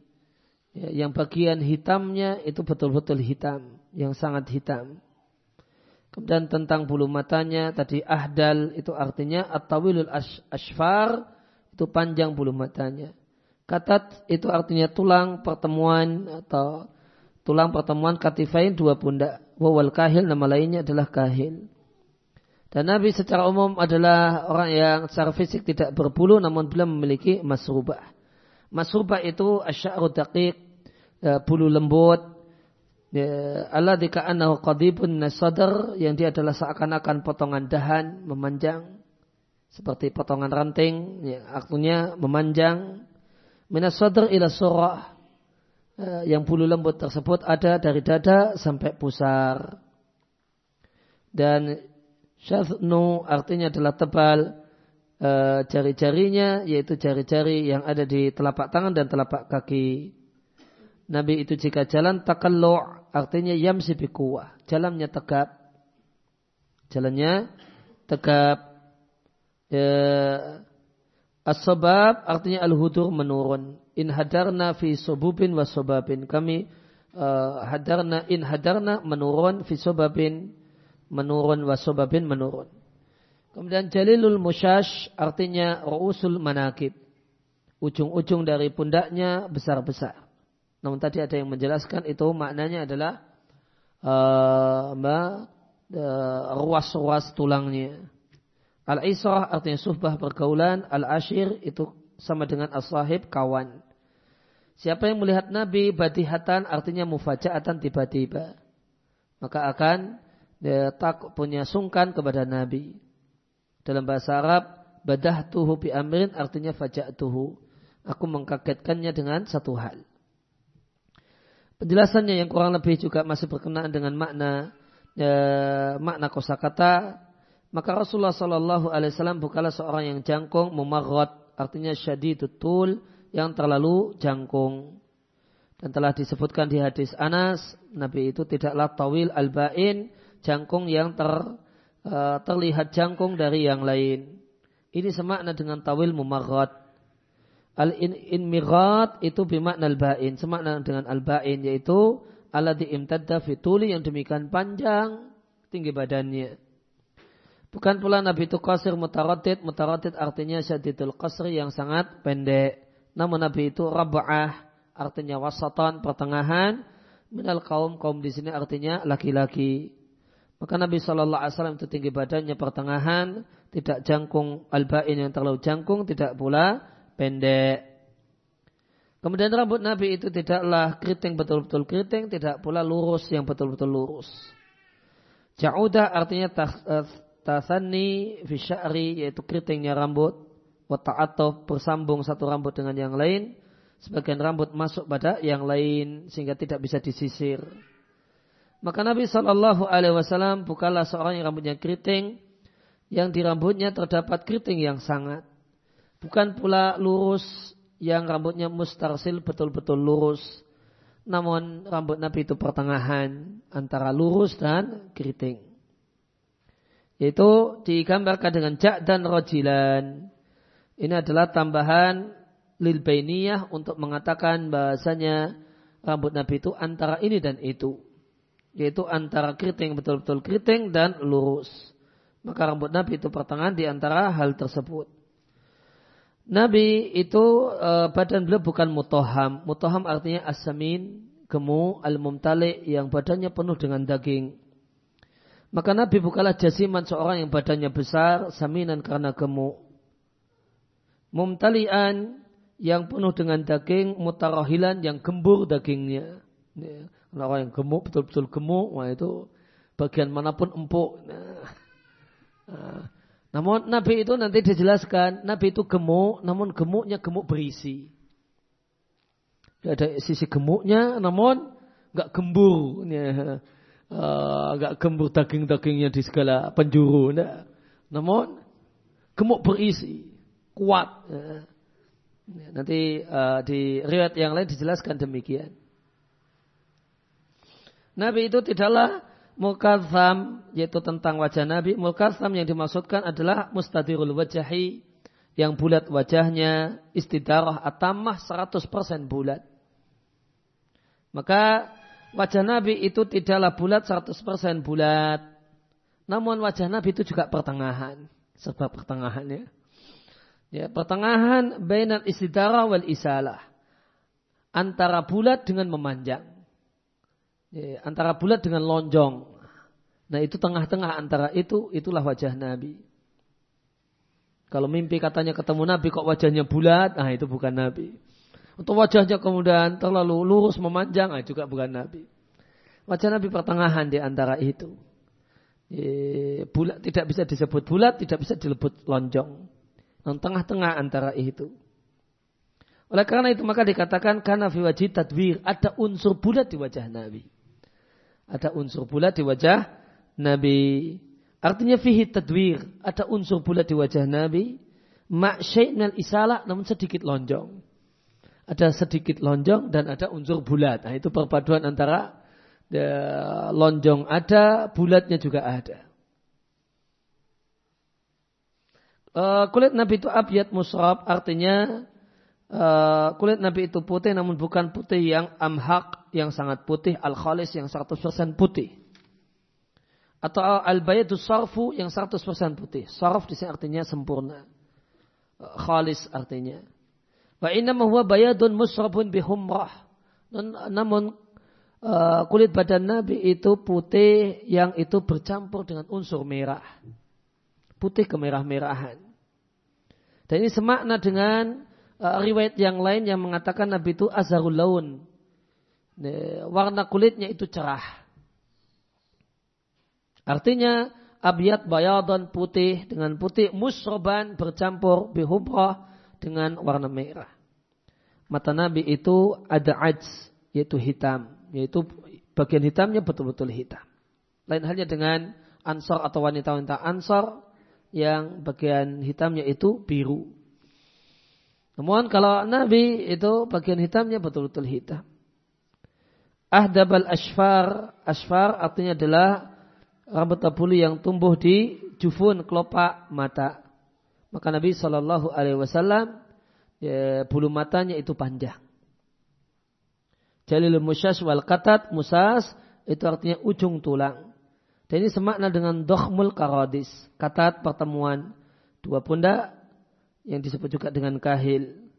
Ya, yang bagian hitamnya itu betul-betul hitam, yang sangat hitam. Kemudian tentang bulu matanya tadi ahdal itu artinya at-tawilul asfar itu panjang bulu matanya. Katat itu artinya tulang pertemuan atau tulang pertemuan katifain dua pundak. Wawal kahil nama lainnya adalah kahil. Dan Nabi secara umum adalah orang yang secara fisik tidak berbulu namun belum memiliki masrubah. Masrubah itu asya'ru daqiq, ya, bulu lembut, Allah dika'anahu qadibun nasadar yang dia adalah seakan-akan potongan dahan memanjang seperti potongan ranting ya, artinya memanjang. Minasadar ila surah ya, yang bulu lembut tersebut ada dari dada sampai pusar. Dan syaznu artinya adalah tebal e, jari-jarinya yaitu jari-jari yang ada di telapak tangan dan telapak kaki. Nabi itu jika jalan takallu' artinya yamsi bikuwah. Jalannya tegap. Jalannya tegap. Ya, As-sabab artinya al-hudur menurun. In hadarna fi sububin wa sobabin. Kami uh, hadarna in hadarna menurun fi sobabin menurun wa sobabin menurun. Kemudian jalilul musyash artinya ru'usul manakib. Ujung-ujung dari pundaknya besar-besar. Namun tadi ada yang menjelaskan itu maknanya adalah uh, ruas-ruas tulangnya. Al-israh artinya suhbah pergaulan, al-ashir itu sama dengan as-sahib kawan. Siapa yang melihat Nabi badihatan artinya mufajaatan tiba-tiba. Maka akan dia tak punya sungkan kepada Nabi. Dalam bahasa Arab, badah tuhu bi amrin artinya faja'tuhu. Aku mengkagetkannya dengan satu hal. Penjelasannya yang kurang lebih juga masih berkenaan dengan makna e, makna kosakata Maka Rasulullah Shallallahu Alaihi Wasallam bukanlah seorang yang jangkung, memarot, artinya syadidutul, yang terlalu jangkung. Dan telah disebutkan di hadis Anas, Nabi itu tidaklah tawil al-ba'in, jangkung yang ter, uh, terlihat jangkung dari yang lain. Ini semakna dengan tawil mumarrat. Al-inmirat itu bimakna al-ba'in. Semakna dengan al-ba'in yaitu alladhi imtadda fituli yang demikian panjang tinggi badannya. Bukan pula Nabi itu qasir mutaratid. Mutaratid artinya syadidul qasri yang sangat pendek. Namun Nabi itu raba'ah artinya wasatan pertengahan minal kaum kaum di sini artinya laki-laki maka Nabi Shallallahu Alaihi Wasallam itu tinggi badannya pertengahan tidak jangkung albain yang terlalu jangkung tidak pula pendek. Kemudian rambut Nabi itu tidaklah keriting betul-betul keriting tidak pula lurus yang betul-betul lurus. Jaudah artinya eh, tasani fi sya'ri yaitu keritingnya rambut. Wa ta'atuf bersambung satu rambut dengan yang lain. Sebagian rambut masuk pada yang lain sehingga tidak bisa disisir. Maka Nabi Shallallahu Alaihi Wasallam bukanlah seorang yang rambutnya keriting, yang di rambutnya terdapat keriting yang sangat. Bukan pula lurus yang rambutnya mustarsil betul-betul lurus. Namun rambut Nabi itu pertengahan antara lurus dan keriting. Yaitu digambarkan dengan jak dan rojilan. Ini adalah tambahan lil bainiyah untuk mengatakan bahasanya rambut Nabi itu antara ini dan itu. Yaitu antara keriting betul-betul keriting dan lurus. Maka rambut Nabi itu pertengahan di antara hal tersebut. Nabi itu e, badan beliau bukan mutoham. Mutoham artinya asamin, gemu, al-mumtali yang badannya penuh dengan daging. Maka Nabi bukanlah jasiman seorang yang badannya besar, saminan karena gemuk. Mumtalian yang penuh dengan daging mutarahilan yang gembur dagingnya. Ya, orang yang gemuk betul-betul gemuk, wah itu bagian mana pun empuk. Nah, nah. Namun Nabi itu nanti dijelaskan, Nabi itu gemuk, namun gemuknya gemuk berisi. Ada sisi gemuknya, namun nggak gembur, ya. uh, nggak gembur daging-dagingnya di segala penjuru. Nah. Namun gemuk berisi, kuat. Ya, nanti uh, di riwayat yang lain dijelaskan demikian. Nabi itu tidaklah mukazam yaitu tentang wajah Nabi. Mukazam yang dimaksudkan adalah mustadirul wajahi yang bulat wajahnya istidarah atamah 100% bulat. Maka wajah Nabi itu tidaklah bulat 100% bulat. Namun wajah Nabi itu juga pertengahan. Sebab pertengahannya. Ya, pertengahan bainal istidara wal isalah. Antara bulat dengan memanjang. Ya, antara bulat dengan lonjong. Nah itu tengah-tengah antara itu, itulah wajah Nabi. Kalau mimpi katanya ketemu Nabi kok wajahnya bulat, nah itu bukan Nabi. Untuk wajahnya kemudian terlalu lurus memanjang, nah juga bukan Nabi. Wajah Nabi pertengahan di antara itu. Ya, bulat tidak bisa disebut bulat, tidak bisa dilebut lonjong. Yang tengah-tengah antara itu. Oleh karena itu maka dikatakan karena fi tadwir ada unsur bulat di wajah Nabi. Ada unsur bulat di wajah Nabi. Artinya fihi tadwir ada unsur bulat di wajah Nabi. Mak minal isalah namun sedikit lonjong. Ada sedikit lonjong dan ada unsur bulat. Nah itu perpaduan antara lonjong ada, bulatnya juga ada. Uh, kulit Nabi itu abyad musrab artinya uh, kulit Nabi itu putih namun bukan putih yang amhak yang sangat putih al khalis yang 100% putih. Atau al bayadu sarfu yang 100% putih. Sarf di sini artinya sempurna. Uh, khalis artinya. Wa inna huwa bayadun musrabun bihumrah. Namun uh, kulit badan Nabi itu putih yang itu bercampur dengan unsur merah. Putih kemerah-merahan. Dan ini semakna dengan riwayat yang lain yang mengatakan Nabi itu azharul laun. Warna kulitnya itu cerah. Artinya abiyat bayadon putih dengan putih musroban bercampur bihubrah dengan warna merah. Mata Nabi itu ada ajz yaitu hitam. Yaitu bagian hitamnya betul-betul hitam. Lain halnya dengan ansor atau wanita-wanita ansor yang bagian hitamnya itu biru. Namun kalau Nabi itu bagian hitamnya betul-betul hitam. Ahdabal asfar, asfar artinya adalah rambut tabuli yang tumbuh di jufun kelopak mata. Maka Nabi Shallallahu Alaihi Wasallam ya, bulu matanya itu panjang. Jalilul musyas wal katat musas itu artinya ujung tulang. Dan ini semakna dengan dohmul karodis. Katat pertemuan dua pundak yang disebut juga dengan kahil.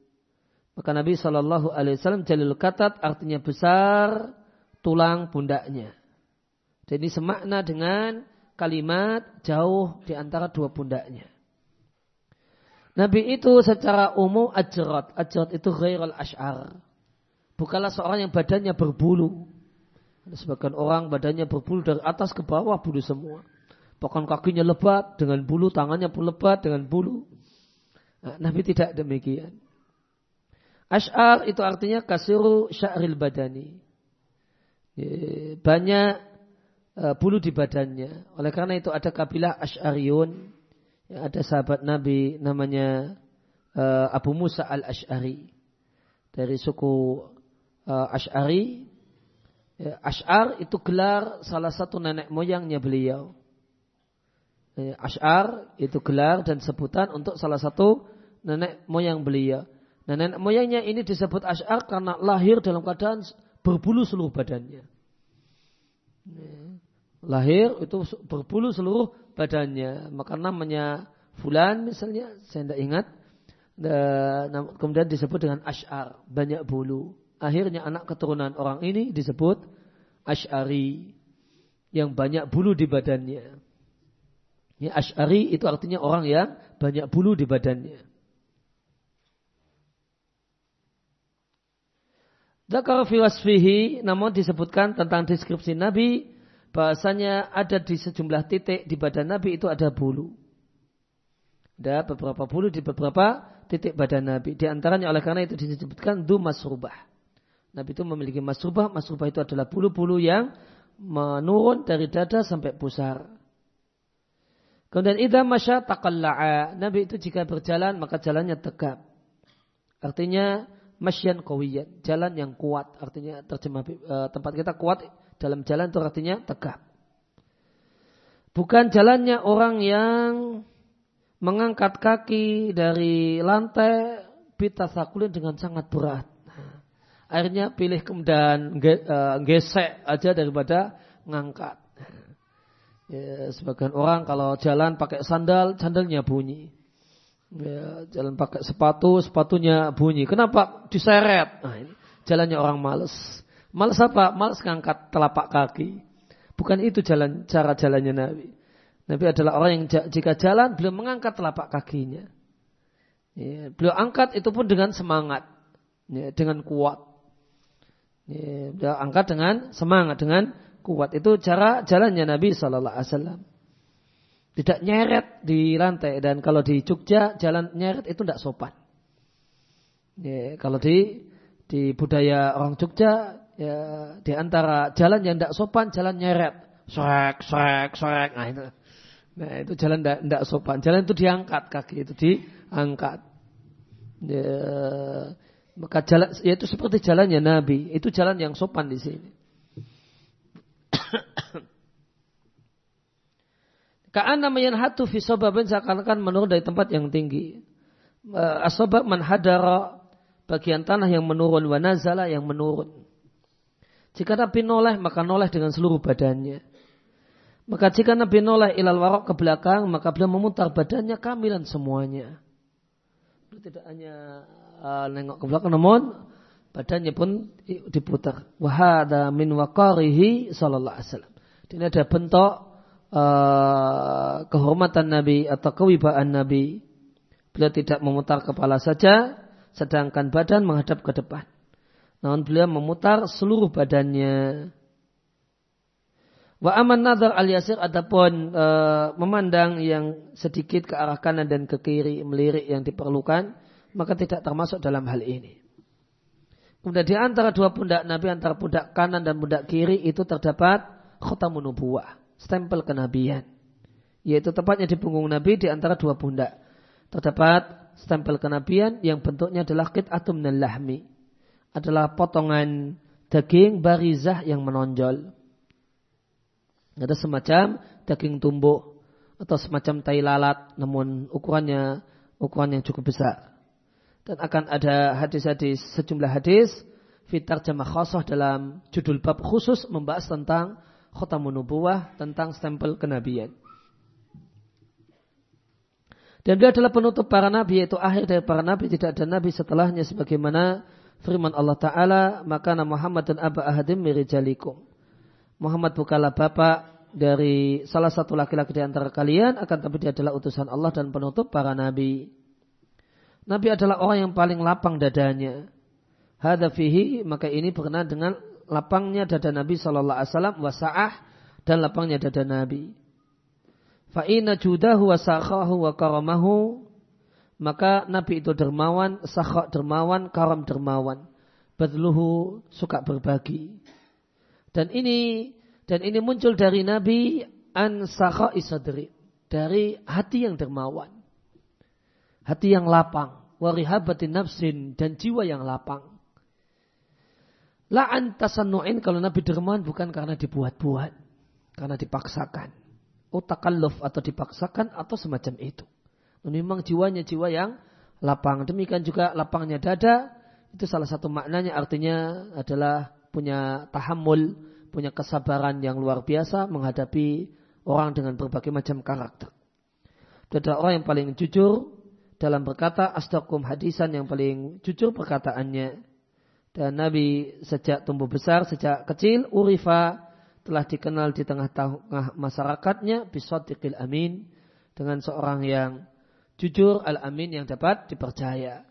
Maka Nabi Shallallahu Alaihi Wasallam jalil katat artinya besar tulang pundaknya. Jadi semakna dengan kalimat jauh di antara dua pundaknya. Nabi itu secara umum ajrat. Ajrat itu ghairul ash'ar. Bukanlah seorang yang badannya berbulu. Ada sebagian orang badannya berbulu dari atas ke bawah bulu semua. Bahkan kakinya lebat dengan bulu, tangannya pun lebat dengan bulu. Nah, Nabi tidak demikian. Ash'ar itu artinya kasiru sya'ril badani. Banyak uh, bulu di badannya. Oleh karena itu ada kabilah Ash'ariyun. Ya, ada sahabat Nabi namanya uh, Abu Musa al-Ash'ari. Dari suku uh, Ash'ari. Ya, Ash'ar itu gelar salah satu nenek moyangnya beliau. Ya, Ash'ar itu gelar dan sebutan untuk salah satu nenek moyang beliau. Nah, nenek moyangnya ini disebut Ash'ar karena lahir dalam keadaan berbulu seluruh badannya. Lahir itu berbulu seluruh badannya. Maka namanya fulan misalnya, saya tidak ingat. Dan kemudian disebut dengan ash'ar, banyak bulu. Akhirnya anak keturunan orang ini disebut ash'ari, yang banyak bulu di badannya. Ya, ash'ari itu artinya orang yang banyak bulu di badannya. Zakar fi wasfihi namun disebutkan tentang deskripsi Nabi bahasanya ada di sejumlah titik di badan Nabi itu ada bulu. Ada beberapa bulu di beberapa titik badan Nabi. Di antaranya oleh karena itu disebutkan du masrubah. Nabi itu memiliki masrubah. Masrubah itu adalah bulu-bulu yang menurun dari dada sampai pusar. Kemudian idza masya taqalla'a. Nabi itu jika berjalan maka jalannya tegap. Artinya masyan kawiyan, jalan yang kuat. Artinya terjemah e, tempat kita kuat dalam jalan itu artinya tegap. Bukan jalannya orang yang mengangkat kaki dari lantai bitasakulin dengan sangat berat. akhirnya pilih kemudian e, gesek aja daripada ngangkat. Ya, sebagian orang kalau jalan pakai sandal, sandalnya bunyi. Ya, jalan pakai sepatu, sepatunya bunyi. Kenapa? Diseret. Nah, ini jalannya orang males. Males apa? Males ngangkat telapak kaki. Bukan itu jalan cara jalannya Nabi. Nabi adalah orang yang jika jalan beliau mengangkat telapak kakinya. Ya, beliau angkat itu pun dengan semangat, ya, dengan kuat. Ya, beliau angkat dengan semangat, dengan kuat. Itu cara jalannya Nabi Shallallahu Alaihi Wasallam. Tidak nyeret di lantai dan kalau di Jogja jalan nyeret itu tidak sopan. Ya, kalau di di budaya orang Jogja ya di antara jalan yang tidak sopan jalan nyeret, swek swek swek. Nah itu, nah itu jalan tidak sopan. Jalan itu diangkat kaki itu diangkat. Ya, maka jalan yaitu seperti jalannya Nabi itu jalan yang sopan di sini. Ka'anna hatu fi sobabin seakan-akan menurun dari tempat yang tinggi. Eh, asobab man hadara bagian tanah yang menurun wa nazala yang menurun. Jika Nabi noleh maka noleh dengan seluruh badannya. Maka jika Nabi noleh ilal warok ke belakang maka beliau memutar badannya kamilan semuanya. Tidak hanya uh, nengok ke belakang namun badannya pun diputar. Wahada min waqarihi sallallahu alaihi wasallam. Ini ada bentuk uh, kehormatan Nabi atau kewibaan Nabi. Beliau tidak memutar kepala saja, sedangkan badan menghadap ke depan. Namun beliau memutar seluruh badannya. Wa aman nazar al yasir adapun e, memandang yang sedikit ke arah kanan dan ke kiri melirik yang diperlukan maka tidak termasuk dalam hal ini. Kemudian di antara dua pundak Nabi antara pundak kanan dan pundak kiri itu terdapat khotamun nubuwah stempel kenabian. yaitu tepatnya di punggung Nabi di antara dua pundak. Terdapat stempel kenabian yang bentuknya adalah qit'atum minal lahmi. Adalah potongan daging barizah yang menonjol. Ada semacam daging tumbuk atau semacam tai lalat namun ukurannya ukuran yang cukup besar. Dan akan ada hadis-hadis sejumlah hadis fitar jamaah khosoh dalam judul bab khusus membahas tentang khotamun nubuwah, tentang stempel kenabian. Dan dia adalah penutup para nabi, yaitu akhir dari para nabi, tidak ada nabi setelahnya sebagaimana firman Allah Ta'ala, maka Muhammad dan Aba Ahadim mirijalikum. Muhammad bukanlah bapak dari salah satu laki-laki di antara kalian, akan tapi dia adalah utusan Allah dan penutup para nabi. Nabi adalah orang yang paling lapang dadanya. Hada fihi, maka ini berkenaan dengan lapangnya dada Nabi Shallallahu Alaihi Wasallam wasaah dan lapangnya dada Nabi. Fa'ina judahu wa sakhahu wa karamahu maka Nabi itu dermawan, sakha dermawan, karam dermawan. Badluhu suka berbagi. Dan ini dan ini muncul dari Nabi an sakha isadri. Dari hati yang dermawan. Hati yang lapang. Warihabatin nafsin dan jiwa yang lapang. La'an tasannu'in kalau Nabi dermawan bukan karena dibuat-buat. Karena dipaksakan. Utakalluf atau dipaksakan atau semacam itu. Memang jiwanya jiwa yang lapang. Demikian juga lapangnya dada. Itu salah satu maknanya artinya adalah punya tahammul, punya kesabaran yang luar biasa menghadapi orang dengan berbagai macam karakter. Adalah orang yang paling jujur dalam berkata astakum hadisan yang paling jujur perkataannya dan Nabi sejak tumbuh besar, sejak kecil, Urifa telah dikenal di tengah-tengah masyarakatnya, bisodikil amin, dengan seorang yang jujur al-amin yang dapat dipercaya.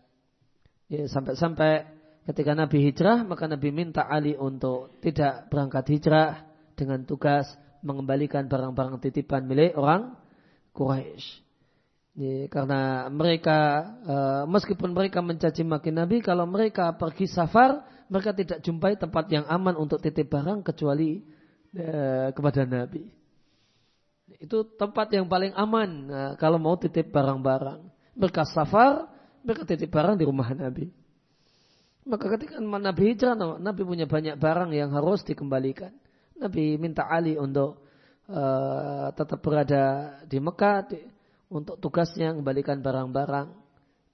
Ya, sampai-sampai ketika Nabi hijrah, maka Nabi minta Ali untuk tidak berangkat hijrah dengan tugas mengembalikan barang-barang titipan milik orang Quraisy. Ya, karena mereka uh, meskipun mereka mencaci maki Nabi, kalau mereka pergi safar, mereka tidak jumpai tempat yang aman untuk titip barang kecuali uh, kepada Nabi. Itu tempat yang paling aman uh, kalau mau titip barang-barang. Mereka safar, mereka titip barang di rumah Nabi. Maka ketika Nabi hijrah, Nabi punya banyak barang yang harus dikembalikan. Nabi minta Ali untuk uh, tetap berada di Mekah, untuk tugasnya kembalikan barang-barang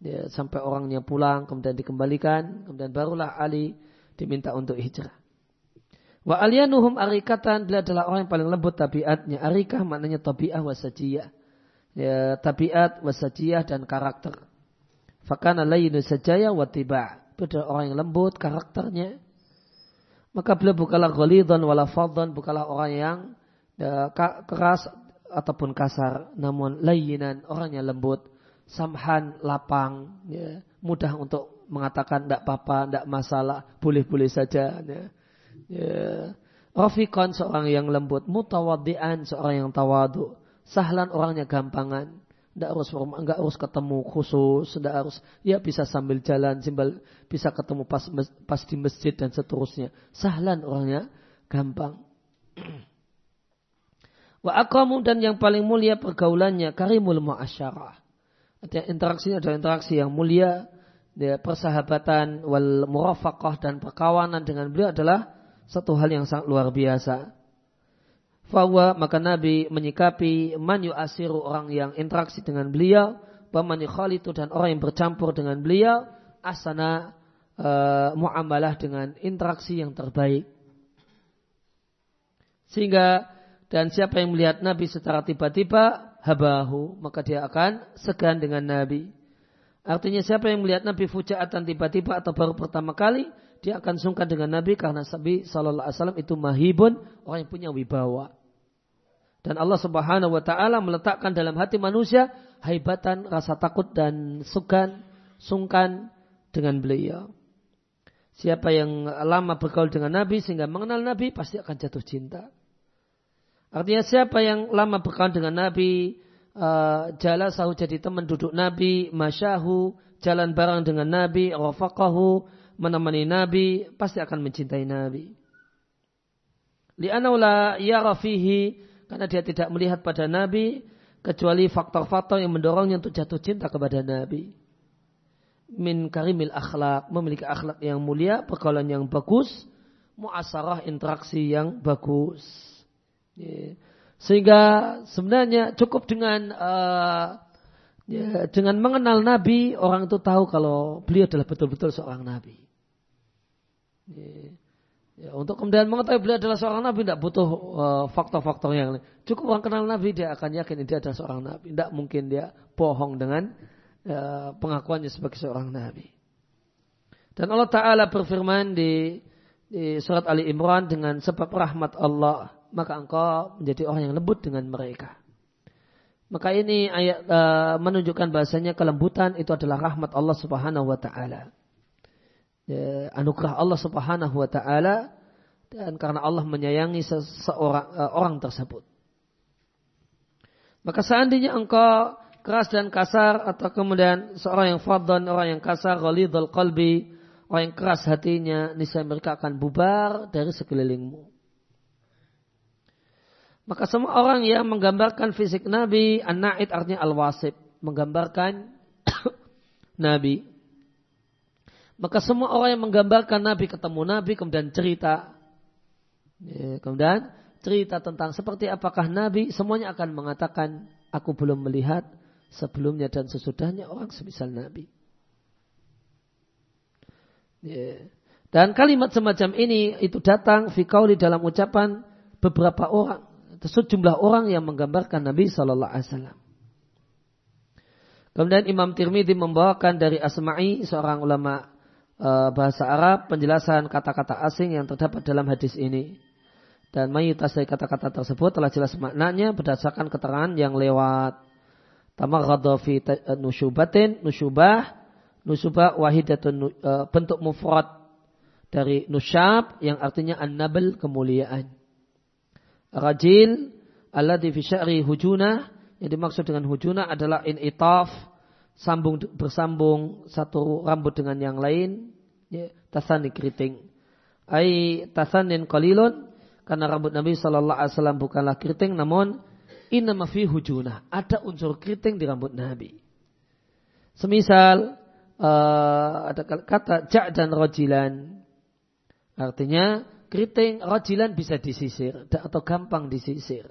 ya, sampai orangnya pulang kemudian dikembalikan kemudian barulah Ali diminta untuk hijrah. Wa alianuhum arikatan beliau adalah orang yang paling lembut tabiatnya. Arikah maknanya tabiat wasajiyah. Ya, tabiat wasajiyah dan karakter. Fakana layinu sajaya wa tiba. Beliau orang yang lembut karakternya. Maka beliau bukalah ghalidhan wala fadhan. Bukalah orang yang ya, keras ataupun kasar, namun layinan orangnya lembut, samhan lapang, ya, mudah untuk mengatakan tidak apa-apa, tidak masalah, boleh-boleh saja. Ya. Ya. Rafiqan seorang yang lembut, mutawadian seorang yang tawadu, sahlan orangnya gampangan, tidak harus enggak harus ketemu khusus, tidak harus ya bisa sambil jalan, sambil bisa ketemu pas pas di masjid dan seterusnya. Sahlan orangnya gampang. Wa akamu dan yang paling mulia pergaulannya karimul muasyarah. Artinya interaksinya adalah interaksi yang mulia. Dia persahabatan wal murafaqah dan perkawanan dengan beliau adalah satu hal yang sangat luar biasa. Fawa maka Nabi menyikapi man yu'asiru orang yang interaksi dengan beliau, paman khalitu dan orang yang bercampur dengan beliau, asana uh, muamalah dengan interaksi yang terbaik. Sehingga dan siapa yang melihat Nabi secara tiba-tiba, habahu, maka dia akan segan dengan Nabi. Artinya siapa yang melihat Nabi fujaatan tiba-tiba atau baru pertama kali, dia akan sungkan dengan Nabi karena Nabi Shallallahu Alaihi Wasallam itu mahibun, orang yang punya wibawa. Dan Allah Subhanahu Wa Taala meletakkan dalam hati manusia haibatan, rasa takut dan sukan, sungkan dengan beliau. Siapa yang lama bergaul dengan Nabi sehingga mengenal Nabi pasti akan jatuh cinta. Artinya siapa yang lama berkawan dengan Nabi, uh, jalasahu jadi teman duduk Nabi, masyahu, jalan bareng dengan Nabi, rafaqahu, menemani Nabi, pasti akan mencintai Nabi. Li'anaula yara fihi, karena dia tidak melihat pada Nabi, kecuali faktor-faktor yang mendorongnya untuk jatuh cinta kepada Nabi. Min karimil akhlak, memiliki akhlak yang mulia, pergaulan yang bagus, muasarah interaksi yang bagus. Ya. Sehingga sebenarnya cukup dengan uh, ya, dengan mengenal Nabi, orang itu tahu kalau beliau adalah betul-betul seorang Nabi. Ya. Ya, untuk kemudian mengetahui beliau adalah seorang nabi tidak butuh uh, faktor-faktor yang lain. Cukup orang kenal nabi dia akan yakin dia adalah seorang nabi. Tidak mungkin dia bohong dengan uh, pengakuannya sebagai seorang nabi. Dan Allah Taala berfirman di, di surat Ali Imran dengan sebab rahmat Allah maka engkau menjadi orang yang lembut dengan mereka. Maka ini ayat uh, menunjukkan bahasanya kelembutan itu adalah rahmat Allah Subhanahu wa taala ya, anugerah Allah Subhanahu wa taala dan karena Allah menyayangi seseorang uh, orang tersebut. Maka seandainya engkau keras dan kasar atau kemudian seorang yang fadhan, orang yang kasar, ghalidul qalbi, orang yang keras hatinya, niscaya mereka akan bubar dari sekelilingmu. Maka semua orang yang menggambarkan fisik Nabi, an-na'id artinya al-wasib, menggambarkan Nabi. Maka semua orang yang menggambarkan Nabi ketemu Nabi kemudian cerita. Ya, kemudian cerita tentang seperti apakah Nabi semuanya akan mengatakan aku belum melihat sebelumnya dan sesudahnya orang semisal Nabi. Ya. Dan kalimat semacam ini itu datang fikauli dalam ucapan beberapa orang, sejumlah orang yang menggambarkan Nabi Shallallahu Alaihi Wasallam. Kemudian Imam Tirmidzi membawakan dari Asma'i seorang ulama Eh, bahasa Arab penjelasan kata-kata asing yang terdapat dalam hadis ini. Dan mayoritas dari kata-kata tersebut telah jelas maknanya berdasarkan keterangan yang lewat. Tamaghadha fi eh, nusyubatin, nusyubah, nusubah wahidatun eh, bentuk mufrad dari nusyab yang artinya an-nabl kemuliaan. Rajil alladhi fi sya'ri hujunah yang dimaksud dengan hujunah adalah in itaf sambung bersambung satu rambut dengan yang lain ya, tasani keriting. Ai tasanin qalilun karena rambut Nabi Shallallahu Alaihi Wasallam bukanlah keriting namun inna fi hujunah ada unsur keriting di rambut Nabi. Semisal uh, ada kata jak dan rojilan. Artinya keriting rojilan bisa disisir atau gampang disisir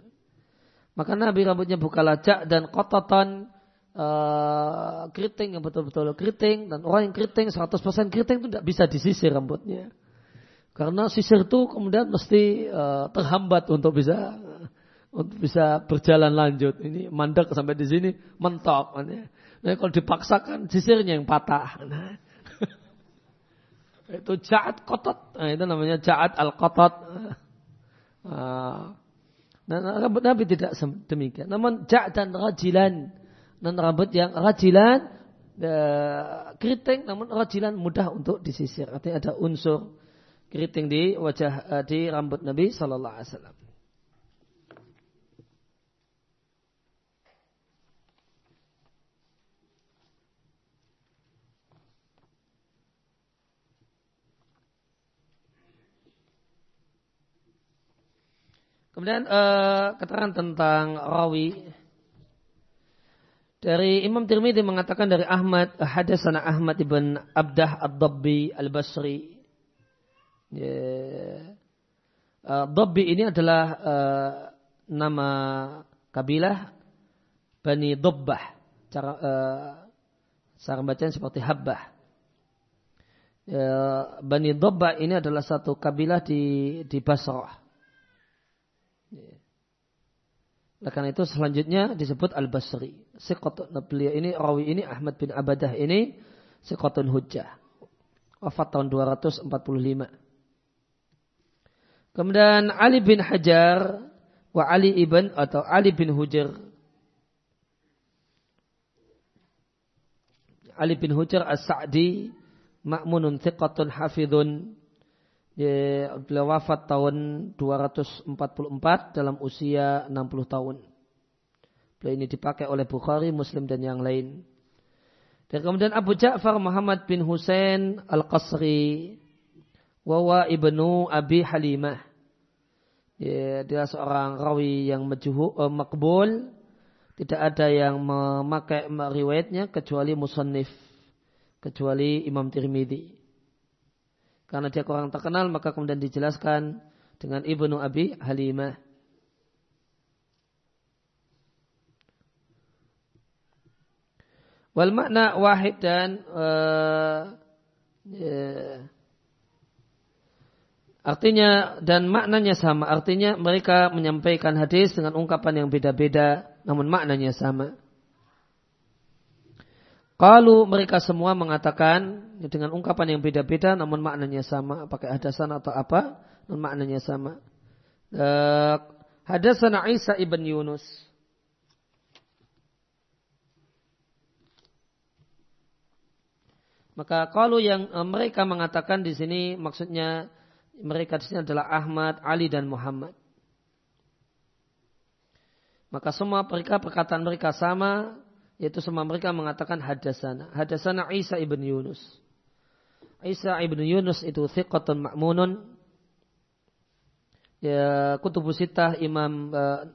maka Nabi rambutnya bukanlah jak dan kototon uh, keriting yang betul-betul keriting dan orang yang keriting 100% keriting itu tidak bisa disisir rambutnya. Karena sisir itu kemudian mesti uh, terhambat untuk bisa untuk bisa berjalan lanjut. Ini mandek sampai di sini mentok. Nah, kalau dipaksakan sisirnya yang patah. Nah. Itu jaat kotot. Nah, itu namanya jaat al kotot. Nah, nah, rambut Nabi tidak demikian. Namun jaat dan rajilan dan rambut yang rajilan e, keriting namun rajilan mudah untuk disisir. Artinya ada unsur keriting di wajah e, di rambut Nabi Wasallam. Kemudian uh, keterangan tentang rawi dari Imam Tirmidzi mengatakan dari Ahmad, hadasana Ahmad ibn Abdah Ad-Dabbi Al-Basri. Yeah. Uh, Dabbi ini adalah uh, nama kabilah Bani Dabbah. Cara uh, cara bacaan seperti Habbah. Uh, Bani Dabbah ini adalah satu kabilah di di Basrah. Yeah. Nah, karena itu selanjutnya disebut Al-Basri. Siqatun beliau ini, rawi ini, Ahmad bin Abadah ini, Siqatun Hujjah. Wafat tahun 245. Kemudian Ali bin Hajar, wa Ali ibn, atau Ali bin Hujar. Ali bin Hujar as-Sa'di, ma'munun thiqatun hafidun, Ya, beliau wafat tahun 244 dalam usia 60 tahun. Beliau ini dipakai oleh Bukhari, Muslim dan yang lain. Dan kemudian Abu Ja'far Muhammad bin Hussein Al-Qasri wawa ibnu Abi Halimah. Ya, dia seorang rawi yang majhu, uh, makbul Tidak ada yang memakai riwayatnya kecuali musannif. Kecuali Imam Tirmidzi. Karena dia kurang terkenal maka kemudian dijelaskan dengan Ibnu Abi Halimah. Wal makna wahid dan uh, yeah. artinya dan maknanya sama. Artinya mereka menyampaikan hadis dengan ungkapan yang beda-beda, namun maknanya sama. Kalau mereka semua mengatakan dengan ungkapan yang beda-beda, namun maknanya sama, pakai hadasan atau apa, namun maknanya sama. Uh, hadasan Isa ibn Yunus. Maka kalau yang eh, mereka mengatakan di sini maksudnya mereka di sini adalah Ahmad, Ali dan Muhammad. Maka semua mereka perkataan mereka sama, yaitu semua mereka mengatakan hadasana. Hadasana Isa ibn Yunus. Isa ibn Yunus itu thiqatun ma'munun. Ya, kutubu sitah imam uh,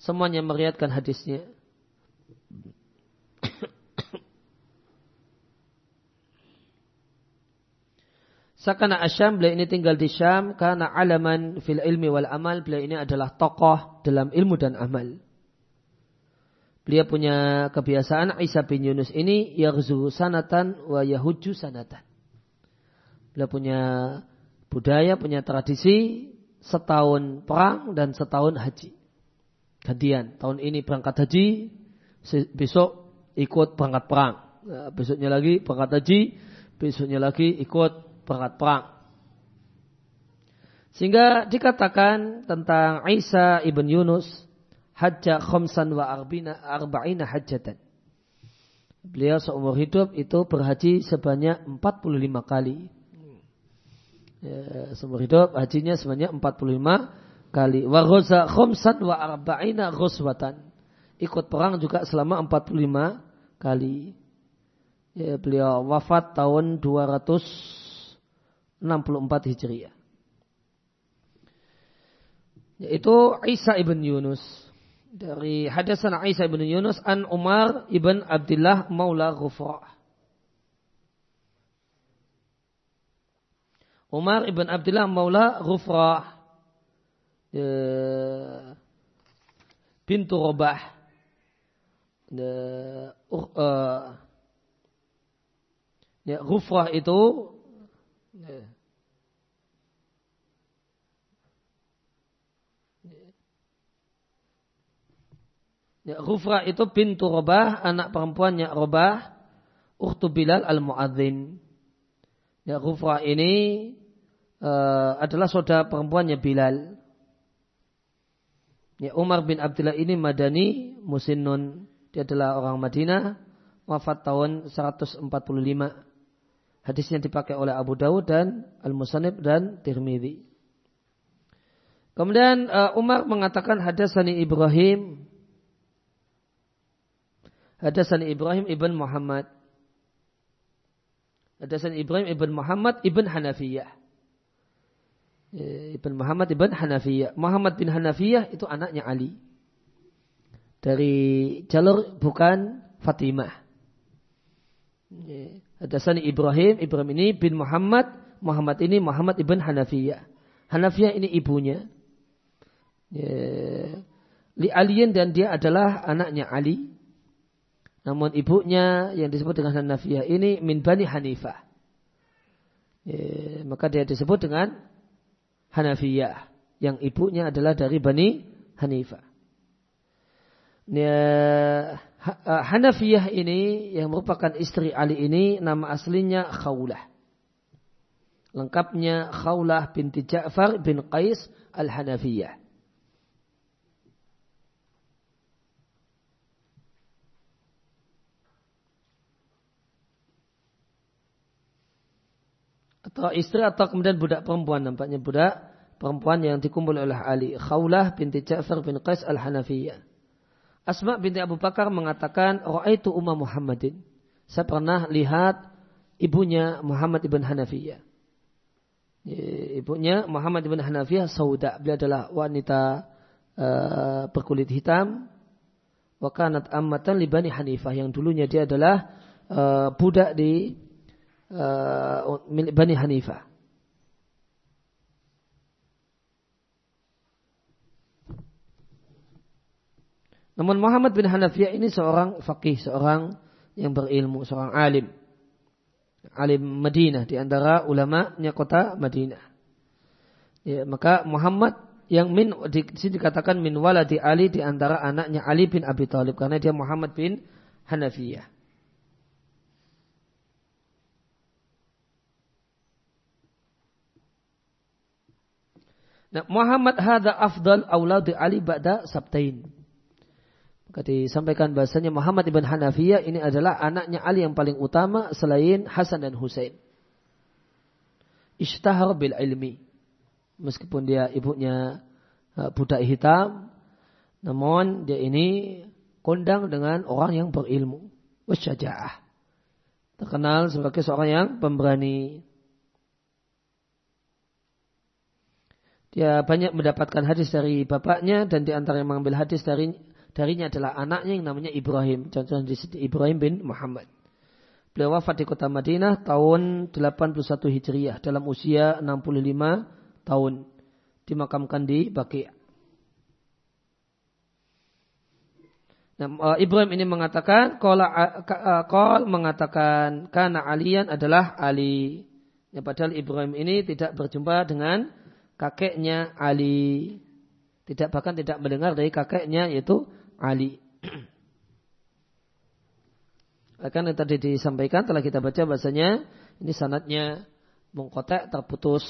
semuanya meriatkan hadisnya. Sakana Asyam, beliau ini tinggal di Syam karena alaman fil ilmi wal amal. Beliau ini adalah tokoh dalam ilmu dan amal. Beliau punya kebiasaan Isa bin Yunus ini yaghzu sanatan wa yahuju sanatan. Beliau punya budaya, punya tradisi setahun perang dan setahun haji. Gantian, tahun ini berangkat haji, besok ikut berangkat perang. Nah, besoknya lagi berangkat haji, besoknya lagi ikut perang perang. Sehingga dikatakan tentang Isa ibn Yunus hajja khamsan wa arbina arba'ina hajjatan. Beliau seumur hidup itu berhaji sebanyak 45 kali. Ya, seumur hidup hajinya sebanyak 45 kali. Wa ghaza khamsan wa arba'ina ghuswatan. Ikut perang juga selama 45 kali. Ya, beliau wafat tahun 200 64 Hijriah. Yaitu Isa ibn Yunus. Dari hadasan Isa ibn Yunus an Umar ibn Abdullah Maula Ghufrah. Umar ibn Abdullah Maula Ghufrah. Bintu Robah. Uh, ya, Ghufrah itu Ya. Ya, Ghufra itu pintu Robah, anak perempuannya Robah, Ukhtu Bilal al-Mu'adzin. Ya, Ghufra ini uh, adalah saudara perempuannya Bilal. Ya, Umar bin Abdullah ini Madani, Musinnun. Dia adalah orang Madinah, wafat tahun 145. Hadisnya dipakai oleh Abu Dawud dan Al-Musanib dan Tirmidzi. Kemudian uh, Umar mengatakan hadasani Ibrahim Hadasani Ibrahim ibn Muhammad. Hadasani Ibrahim ibn Muhammad ibn Hanafiyah. Ya, ibn Muhammad ibn Hanafiyah. Muhammad bin Hanafiyah itu anaknya Ali. Dari jalur bukan Fatimah. Ya. Hadasani Ibrahim, Ibrahim ini bin Muhammad, Muhammad ini Muhammad ibn Hanafiyah. Hanafiyah ini ibunya. Ya. Li Aliin dan dia adalah anaknya Ali. Namun ibunya yang disebut dengan Hanafiyah ini min Bani Hanifah. Ya, maka dia disebut dengan Hanafiyah. Yang ibunya adalah dari Bani Hanifah. Ya, Hanafiyah ini yang merupakan istri Ali ini nama aslinya Khawlah. Lengkapnya Khawlah binti Ja'far bin Qais al-Hanafiyah. Atau istri atau kemudian budak perempuan nampaknya budak perempuan yang dikumpul oleh Ali. Khawlah binti Ja'far bin Qais al-Hanafiyah. Asma binti Abu Bakar mengatakan, Ra'aitu Umma Muhammadin. Saya pernah lihat ibunya Muhammad ibn Hanafiyah. Ibunya Muhammad ibn Hanafiyah sauda. Beliau adalah wanita uh, berkulit hitam. Wakanat ammatan li Bani Hanifah yang dulunya dia adalah uh, budak di uh, milik Bani Hanifah. Namun Muhammad bin Hanafiyah ini seorang fakih, seorang yang berilmu, seorang alim. Alim Madinah di antara ulama-nya kota Madinah. Ya, maka Muhammad yang min di sini dikatakan min waladi Ali di antara anaknya Ali bin Abi Thalib karena dia Muhammad bin Hanafiyah. Nah, Muhammad hadza afdal auladi Ali ba'da sabtain. Maka disampaikan bahasanya Muhammad ibn Hanafiyah ini adalah anaknya Ali yang paling utama selain Hasan dan Husain. Ishtahar bil ilmi meskipun dia ibunya uh, budak hitam, namun dia ini kondang dengan orang yang berilmu, wasyaja'ah. Terkenal sebagai seorang yang pemberani. Dia banyak mendapatkan hadis dari bapaknya dan di antara yang mengambil hadis dari darinya adalah anaknya yang namanya Ibrahim. Contohnya di sini Ibrahim bin Muhammad. Beliau wafat di kota Madinah tahun 81 Hijriah dalam usia 65 tahun dimakamkan di Baki. Nah, Ibrahim ini mengatakan, kol uh, mengatakan karena Alian adalah Ali. Ya, padahal Ibrahim ini tidak berjumpa dengan kakeknya Ali. Tidak bahkan tidak mendengar dari kakeknya yaitu Ali. Akan yang tadi disampaikan telah kita baca bahasanya ini sanatnya mengkotek terputus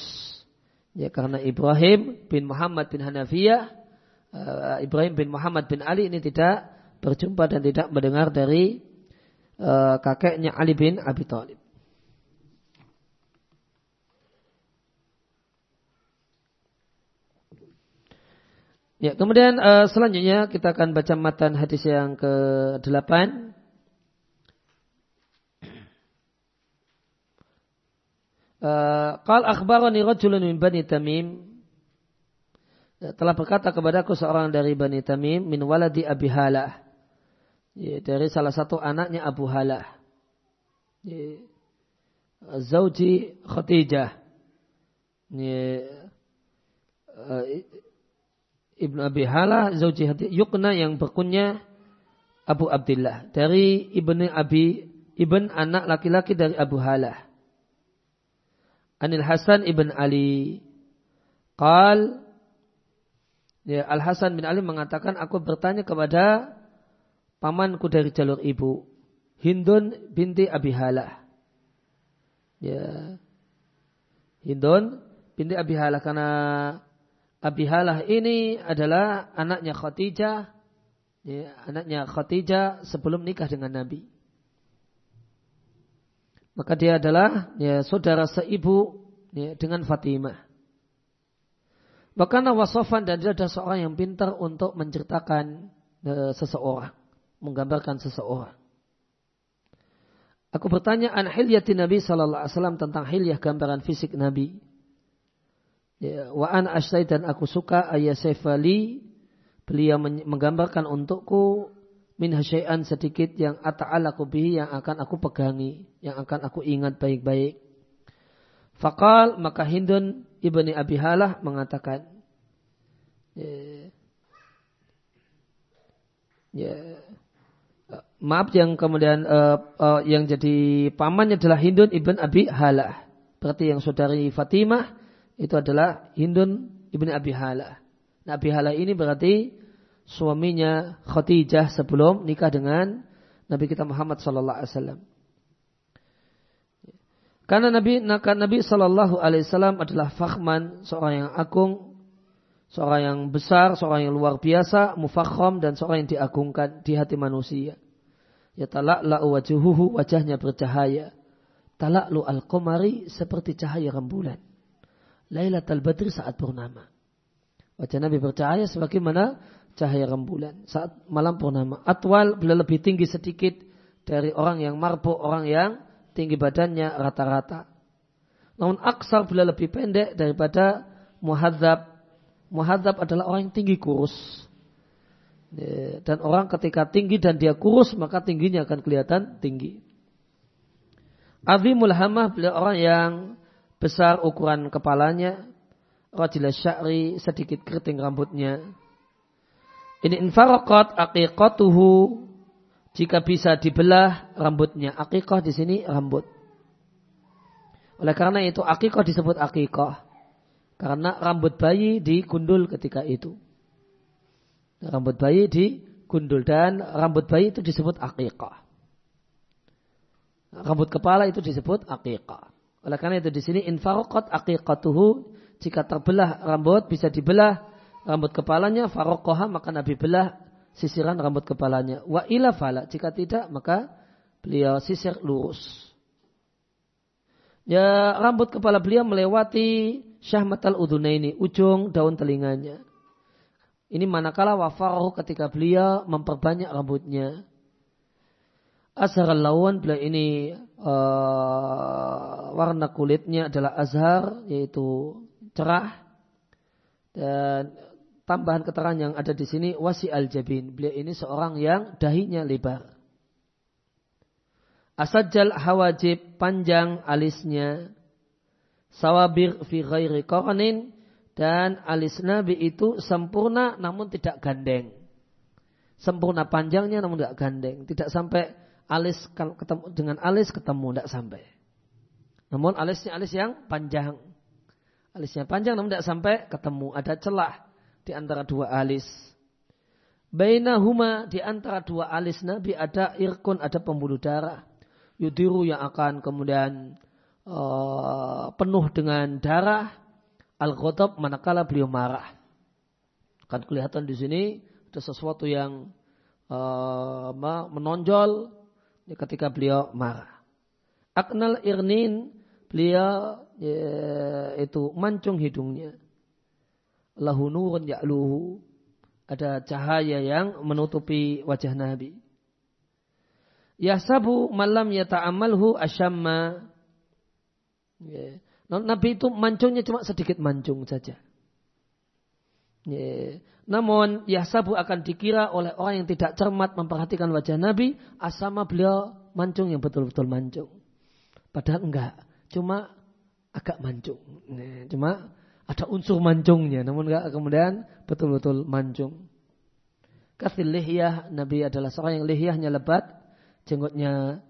Ya karena Ibrahim bin Muhammad bin Hanafiyah, uh, Ibrahim bin Muhammad bin Ali ini tidak berjumpa dan tidak mendengar dari uh, kakeknya Ali bin Abi Thalib. Ya, kemudian uh, selanjutnya kita akan baca matan hadis yang ke-8 Qal akhbarani rajulun min Bani Tamim. Telah berkata kepadaku seorang dari Bani Tamim min waladi Abi Halah. Ya, dari salah satu anaknya Abu Halah. Ya, Zauji Khadijah. Ya, uh, Ibnu Abi Halah Zauji Khadijah Yukna yang berkunya Abu Abdullah dari Ibnu Abi Ibn anak laki-laki dari Abu Halah Anil Hasan ibn Ali. Qal ya, Al Hasan bin Ali mengatakan aku bertanya kepada pamanku dari jalur ibu Hindun binti Abi Halah. Ya. Hindun binti Abi Halah karena Abi Halah ini adalah anaknya Khadijah, ya, anaknya Khadijah sebelum nikah dengan Nabi maka dia adalah ya, saudara seibu ya, dengan Fatimah. Bahkan wasofan dan dia adalah seorang yang pintar untuk menceritakan e, seseorang, menggambarkan seseorang. Aku bertanya an hilyati Nabi sallallahu alaihi tentang hilyah gambaran fisik Nabi. Ya, wa an asy dan aku suka ayasefali beliau menggambarkan untukku min hasyai'an sedikit yang ata'alaku bihi yang akan aku pegangi, yang akan aku ingat baik-baik. Fakal maka Hindun ibni Abi Halah mengatakan, ya, ya, maaf yang kemudian uh, uh, yang jadi pamannya adalah Hindun ibn Abi Halah. Berarti yang saudari Fatimah itu adalah Hindun ibn Abi Halah. Nah, Abi Halah ini berarti suaminya Khadijah sebelum nikah dengan Nabi kita Muhammad sallallahu alaihi wasallam. Karena Nabi Nabi sallallahu alaihi wasallam adalah fakhman, seorang yang agung, seorang yang besar, seorang yang luar biasa, mufakham dan seorang yang diagungkan di hati manusia. Ya talakla wajuhuhu wajahnya bercahaya. Talaklu al-qamari seperti cahaya rembulan. Lailatul Badri saat purnama. Wajah Nabi bercahaya sebagaimana cahaya rembulan saat malam purnama. Atwal bila lebih tinggi sedikit dari orang yang marbuk, orang yang tinggi badannya rata-rata. Namun aksar bila lebih pendek daripada muhadzab. Muhadzab adalah orang yang tinggi kurus. Dan orang ketika tinggi dan dia kurus maka tingginya akan kelihatan tinggi. Azimul hamah beliau orang yang besar ukuran kepalanya, rajila sya'ri sedikit keriting rambutnya. Ini infaraqat aqiqatuhu jika bisa dibelah rambutnya. Aqiqah di sini rambut. Oleh karena itu aqiqah disebut aqiqah. Karena rambut bayi digundul ketika itu. Rambut bayi digundul dan rambut bayi itu disebut aqiqah. Rambut kepala itu disebut aqiqah. Oleh karena itu di sini infarokot aqiqatuhu jika terbelah rambut bisa dibelah rambut kepalanya farokoha maka Nabi belah sisiran rambut kepalanya. Wa ila fala jika tidak maka beliau sisir lurus. Ya rambut kepala beliau melewati syahmatal udunaini ujung daun telinganya. Ini manakala wafarahu ketika beliau memperbanyak rambutnya. Azhar lawan beliau ini uh, warna kulitnya adalah azhar yaitu cerah. Dan tambahan keterangan yang ada di sini wasi al jabin. Beliau ini seorang yang dahinya lebar. Asajal hawajib panjang alisnya. Sawabir fi ghairi qarnin. Dan alis Nabi itu sempurna namun tidak gandeng. Sempurna panjangnya namun tidak gandeng. Tidak sampai alis ketemu dengan alis ketemu tidak sampai. Namun alisnya alis yang panjang. Alisnya panjang namun tidak sampai ketemu. Ada celah di antara dua alis. Bainahuma di antara dua alis Nabi ada irkun, ada pembuluh darah. Yudiru yang akan kemudian uh, penuh dengan darah al-ghadab manakala beliau marah. Kan kelihatan di sini ada sesuatu yang uh, menonjol ketika beliau marah. Aknal irnin beliau ya, itu mancung hidungnya. Lahu nurun ya'luhu. Ada cahaya yang menutupi wajah Nabi. Yahsabu malam yata'amalhu asyamma. Ya. Nabi itu mancungnya cuma sedikit mancung saja. Yeah. Namun Yahsabu akan dikira oleh orang yang tidak cermat memperhatikan wajah Nabi asama beliau mancung yang betul-betul mancung. Padahal enggak, cuma agak mancung. Yeah. Cuma ada unsur mancungnya, namun enggak kemudian betul-betul mancung. Kathil lihyah, Nabi adalah seorang yang lihyahnya lebat, jenggotnya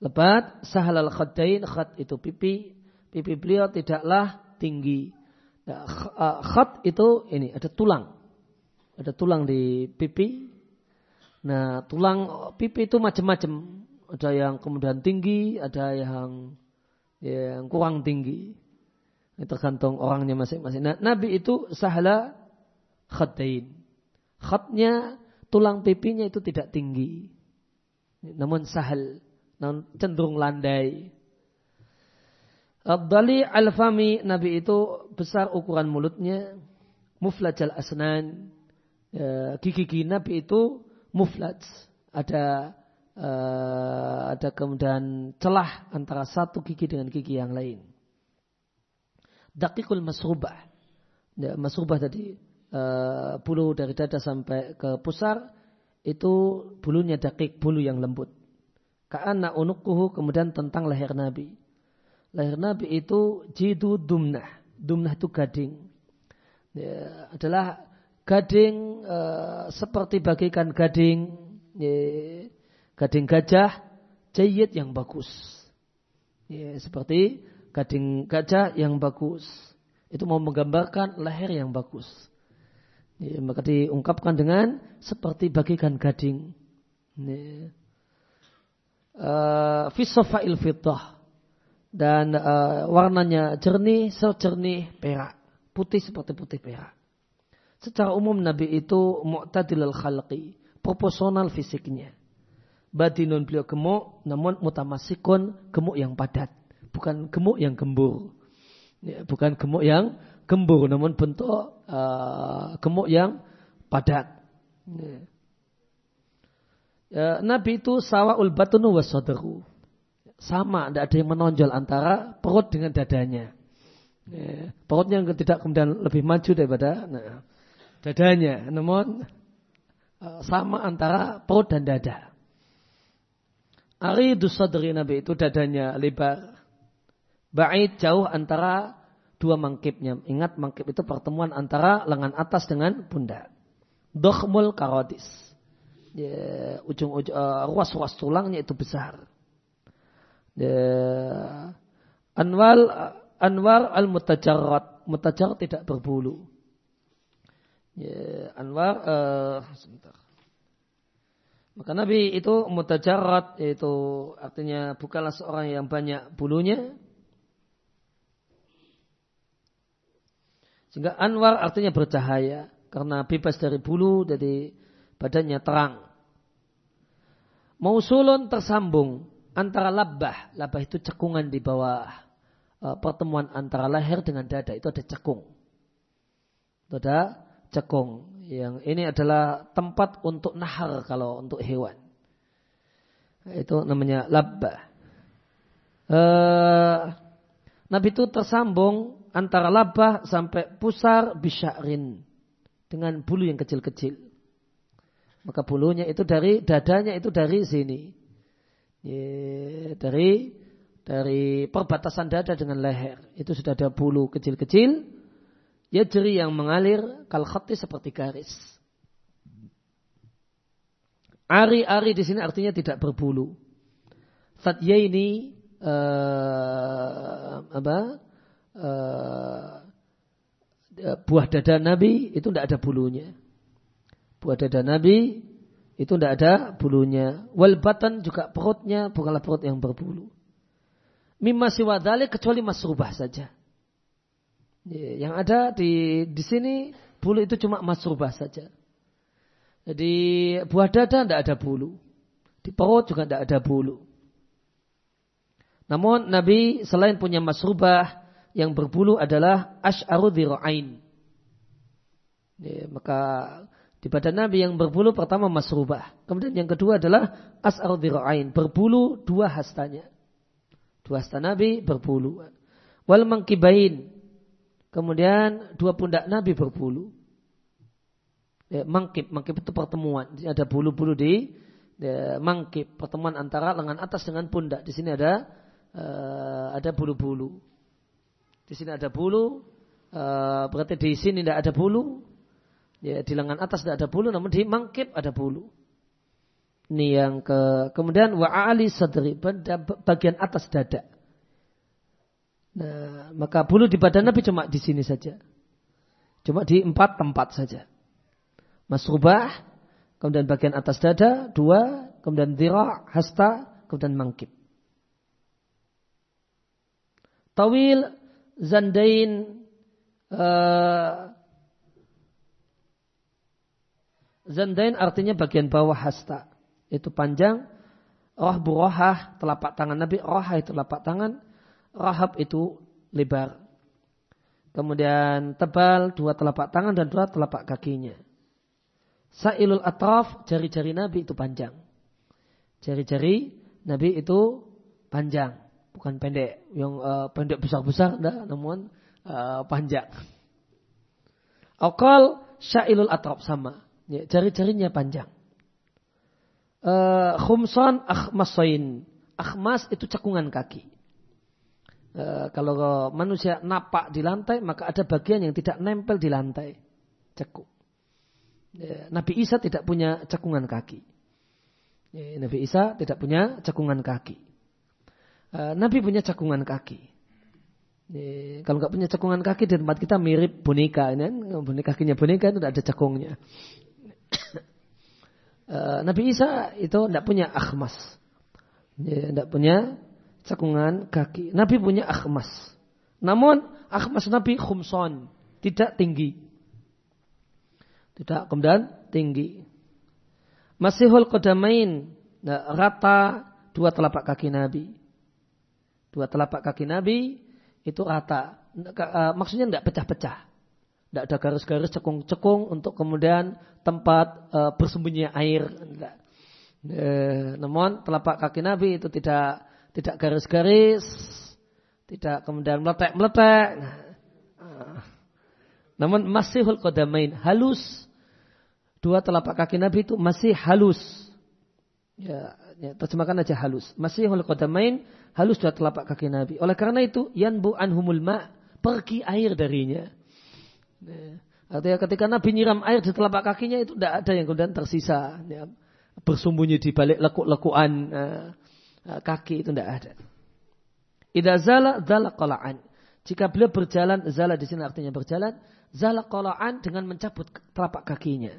lebat, sahal al khaddain, khad itu pipi, pipi beliau tidaklah tinggi. Nah, uh, khat itu ini ada tulang. Ada tulang di pipi. Nah, tulang pipi itu macam-macam. Ada yang kemudian tinggi, ada yang yang kurang tinggi. Ini tergantung orangnya masing-masing. Nah, Nabi itu sahla khatain. Khatnya tulang pipinya itu tidak tinggi. Namun sahal, namun cenderung landai. Abdali al-fami Nabi itu besar ukuran mulutnya, muflaj al-asnan. Ya, gigi-gigi Nabi itu muflaj. Ada uh, ada kemudian celah antara satu gigi dengan gigi yang lain. Dakikul masrubah. Ya, masrubah tadi uh, bulu dari dada sampai ke pusar itu bulunya dakik, bulu yang lembut. Ka'anna unukuhu kemudian tentang leher Nabi lahir Nabi itu jidu dumnah. Dumnah itu gading. Ya, adalah gading e, seperti bagikan gading ya, gading gajah jayid yang bagus. Ya, seperti gading gajah yang bagus. Itu mau menggambarkan leher yang bagus. Ya, maka diungkapkan dengan seperti bagikan gading. Ya. Uh, Fisofail fitah dan uh, warnanya jernih sejernih perak, putih seperti putih perak. Secara umum Nabi itu mu'tadilal khalqi, proporsional fisiknya. Badinun beliau gemuk, namun mutamasikun gemuk yang padat, bukan gemuk yang gembur. Ya, bukan gemuk yang gembur, namun bentuk uh, gemuk yang padat. Ya. Ya, Nabi itu sawaul batunu wasadaru sama, tidak ada yang menonjol antara perut dengan dadanya. Ya, perutnya yang tidak kemudian lebih maju daripada nah, dadanya. Namun uh, sama antara perut dan dada. Ari sadri Nabi itu dadanya lebar. Ba'id jauh antara dua mangkipnya. Ingat mangkip itu pertemuan antara lengan atas dengan pundak. Dokhmul karodis. Ya, ujung-ujung uh, ruas-ruas tulangnya itu besar. Ya, anwal anwar al mutajarrat mutajarrat tidak berbulu. Ya, anwar uh, sebentar. Maka Nabi itu mutajarrat yaitu artinya bukanlah seorang yang banyak bulunya, Sehingga anwar artinya bercahaya karena bebas dari bulu jadi badannya terang. Mausulun tersambung antara labah, labah itu cekungan di bawah uh, pertemuan antara leher dengan dada itu ada cekung. Itu ada cekung. Yang ini adalah tempat untuk nahar kalau untuk hewan. Itu namanya labah. Uh, Nabi itu tersambung antara labah sampai pusar bisya'rin dengan bulu yang kecil-kecil. Maka bulunya itu dari dadanya itu dari sini. Dari dari perbatasan dada dengan leher. Itu sudah ada bulu kecil-kecil. Ya jeri yang mengalir kal khati seperti garis. Ari-ari di sini artinya tidak berbulu. Satya ini uh, apa? uh, buah dada Nabi itu tidak ada bulunya. Buah dada Nabi itu tidak ada bulunya. Wal batan juga perutnya bukanlah perut yang berbulu. Mimma siwadali kecuali masrubah saja. Yang ada di di sini bulu itu cuma masrubah saja. Jadi buah dada tidak ada bulu. Di perut juga tidak ada bulu. Namun Nabi selain punya masrubah, yang berbulu adalah ash'aru dhira'ain. Ya, maka di badan Nabi yang berbulu pertama masrubah. Kemudian yang kedua adalah as'aru dhira'ain. Berbulu dua hastanya. Dua hasta Nabi berbulu. Wal mangkibain. Kemudian dua pundak Nabi berbulu. Ya, mangkib, mangkib itu pertemuan. Di ada bulu-bulu di ya, mangkib, pertemuan antara lengan atas dengan pundak. Di sini ada uh, ada bulu-bulu. Di sini ada bulu, uh, berarti di sini tidak ada bulu. Ya, di lengan atas tidak ada bulu, namun di mangkip ada bulu. Ini yang ke kemudian wa ali sadri bagian atas dada. Nah, maka bulu di badan Nabi cuma di sini saja. Cuma di empat tempat saja. Masrubah, kemudian bagian atas dada, dua, kemudian dira, hasta, kemudian mangkip. Tawil Zandain uh, Zandain artinya bagian bawah hasta. Itu panjang. Roh burohah, telapak tangan Nabi. Rohah itu telapak tangan. Rahab itu lebar. Kemudian tebal, dua telapak tangan dan dua telapak kakinya. Sa'ilul atraf, jari-jari Nabi itu panjang. Jari-jari Nabi itu panjang bukan pendek yang uh, pendek besar-besar namun uh, panjang. Akal syailul atrab sama. Ya, jari-jarinya panjang. Uh, khumsan akhmasain. Akhmas itu cekungan kaki. Uh, kalau manusia napak di lantai, maka ada bagian yang tidak nempel di lantai. Cekuk. Ya, Nabi Isa tidak punya cekungan kaki. Ya, Nabi Isa tidak punya cekungan kaki. Eh, Nabi punya cakungan kaki. kalau nggak punya cakungan kaki di tempat kita mirip boneka, ini kan boneka kakinya boneka itu tidak ada cakungnya. Eh, Nabi Isa itu tidak punya akhmas, tidak punya cakungan kaki. Nabi punya akhmas. Namun akhmas Nabi khumson, tidak tinggi. Tidak kemudian tinggi. Masihul kodamain, nah, rata dua telapak kaki Nabi. Dua telapak kaki Nabi itu rata. Eh, maksudnya tidak pecah-pecah. Tidak ada garis-garis cekung-cekung untuk kemudian tempat uh, bersembunyi air. E, namun telapak kaki Nabi itu tidak tidak garis-garis, tidak kemudian meletek-meletek. Nah, namun masihul kodamain halus dua telapak kaki Nabi itu masih halus. Ya, ya terjemahkan aja halus. Masih oleh main halus dua telapak kaki Nabi. Oleh karena itu, yanbu anhumul ma, pergi air darinya. Ya. Artinya ketika Nabi nyiram air di telapak kakinya itu tidak ada yang kemudian tersisa. Ya, bersembunyi di balik lekuk-lekuan uh, kaki itu tidak ada. Ida zala zala kolaan. Jika beliau berjalan, zala di sini artinya berjalan, zala kolaan dengan mencabut telapak kakinya.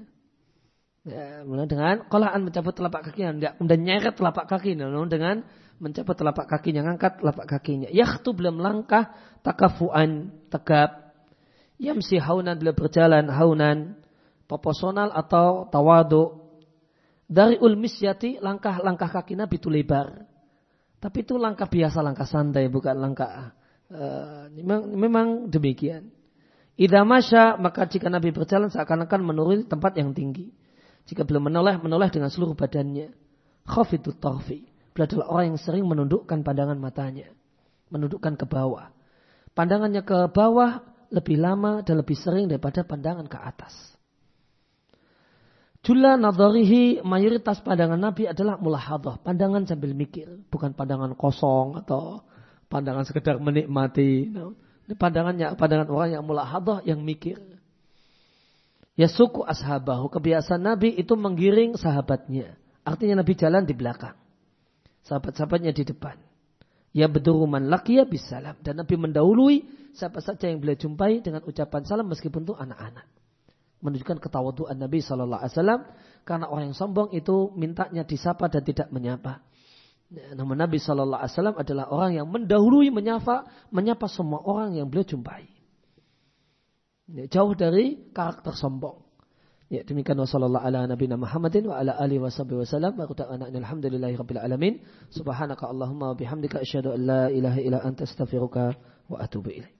Ya, dengan kolaan mencabut telapak kakinya, enggak kemudian nyeret telapak kakinya, dengan mencabut telapak kakinya, ngangkat telapak kakinya. Yakhtu belum langkah takafuan, tegap. Yamsi haunan beliau berjalan haunan, proporsional atau tawadu. Dari ulmisyati langkah-langkah kaki Nabi itu lebar. Tapi itu langkah biasa, langkah santai, bukan langkah uh, memang, memang demikian. Idza masya maka jika Nabi berjalan seakan-akan menuruni tempat yang tinggi. Jika belum menoleh, menoleh dengan seluruh badannya. Khafidut tarfi. Beliau adalah orang yang sering menundukkan pandangan matanya. Menundukkan ke bawah. Pandangannya ke bawah lebih lama dan lebih sering daripada pandangan ke atas. Jula nadharihi mayoritas pandangan Nabi adalah mulahadah. Pandangan sambil mikir. Bukan pandangan kosong atau pandangan sekedar menikmati. Ini pandangannya pandangan orang yang mulahadah yang mikir. Ya suku ashabahu. Kebiasaan Nabi itu menggiring sahabatnya. Artinya Nabi jalan di belakang. Sahabat-sahabatnya di depan. Ya beduruman lakiya bisalam. Dan Nabi mendahului siapa saja yang beliau jumpai dengan ucapan salam meskipun itu anak-anak menunjukkan ketawaduan Nabi Shallallahu Alaihi Wasallam karena orang yang sombong itu mintanya disapa dan tidak menyapa. Ya, namun Nabi Shallallahu Alaihi Wasallam adalah orang yang mendahului menyapa menyapa semua orang yang beliau jumpai. Ya, jauh dari karakter sombong. Ya demikian wasallallahu ala nabiyina Muhammadin wa ala alihi washabihi wasallam wa qutana alhamdulillahi rabbil alamin subhanaka allahumma wa bihamdika asyhadu an la ilaha illa anta astaghfiruka wa atubu ilaik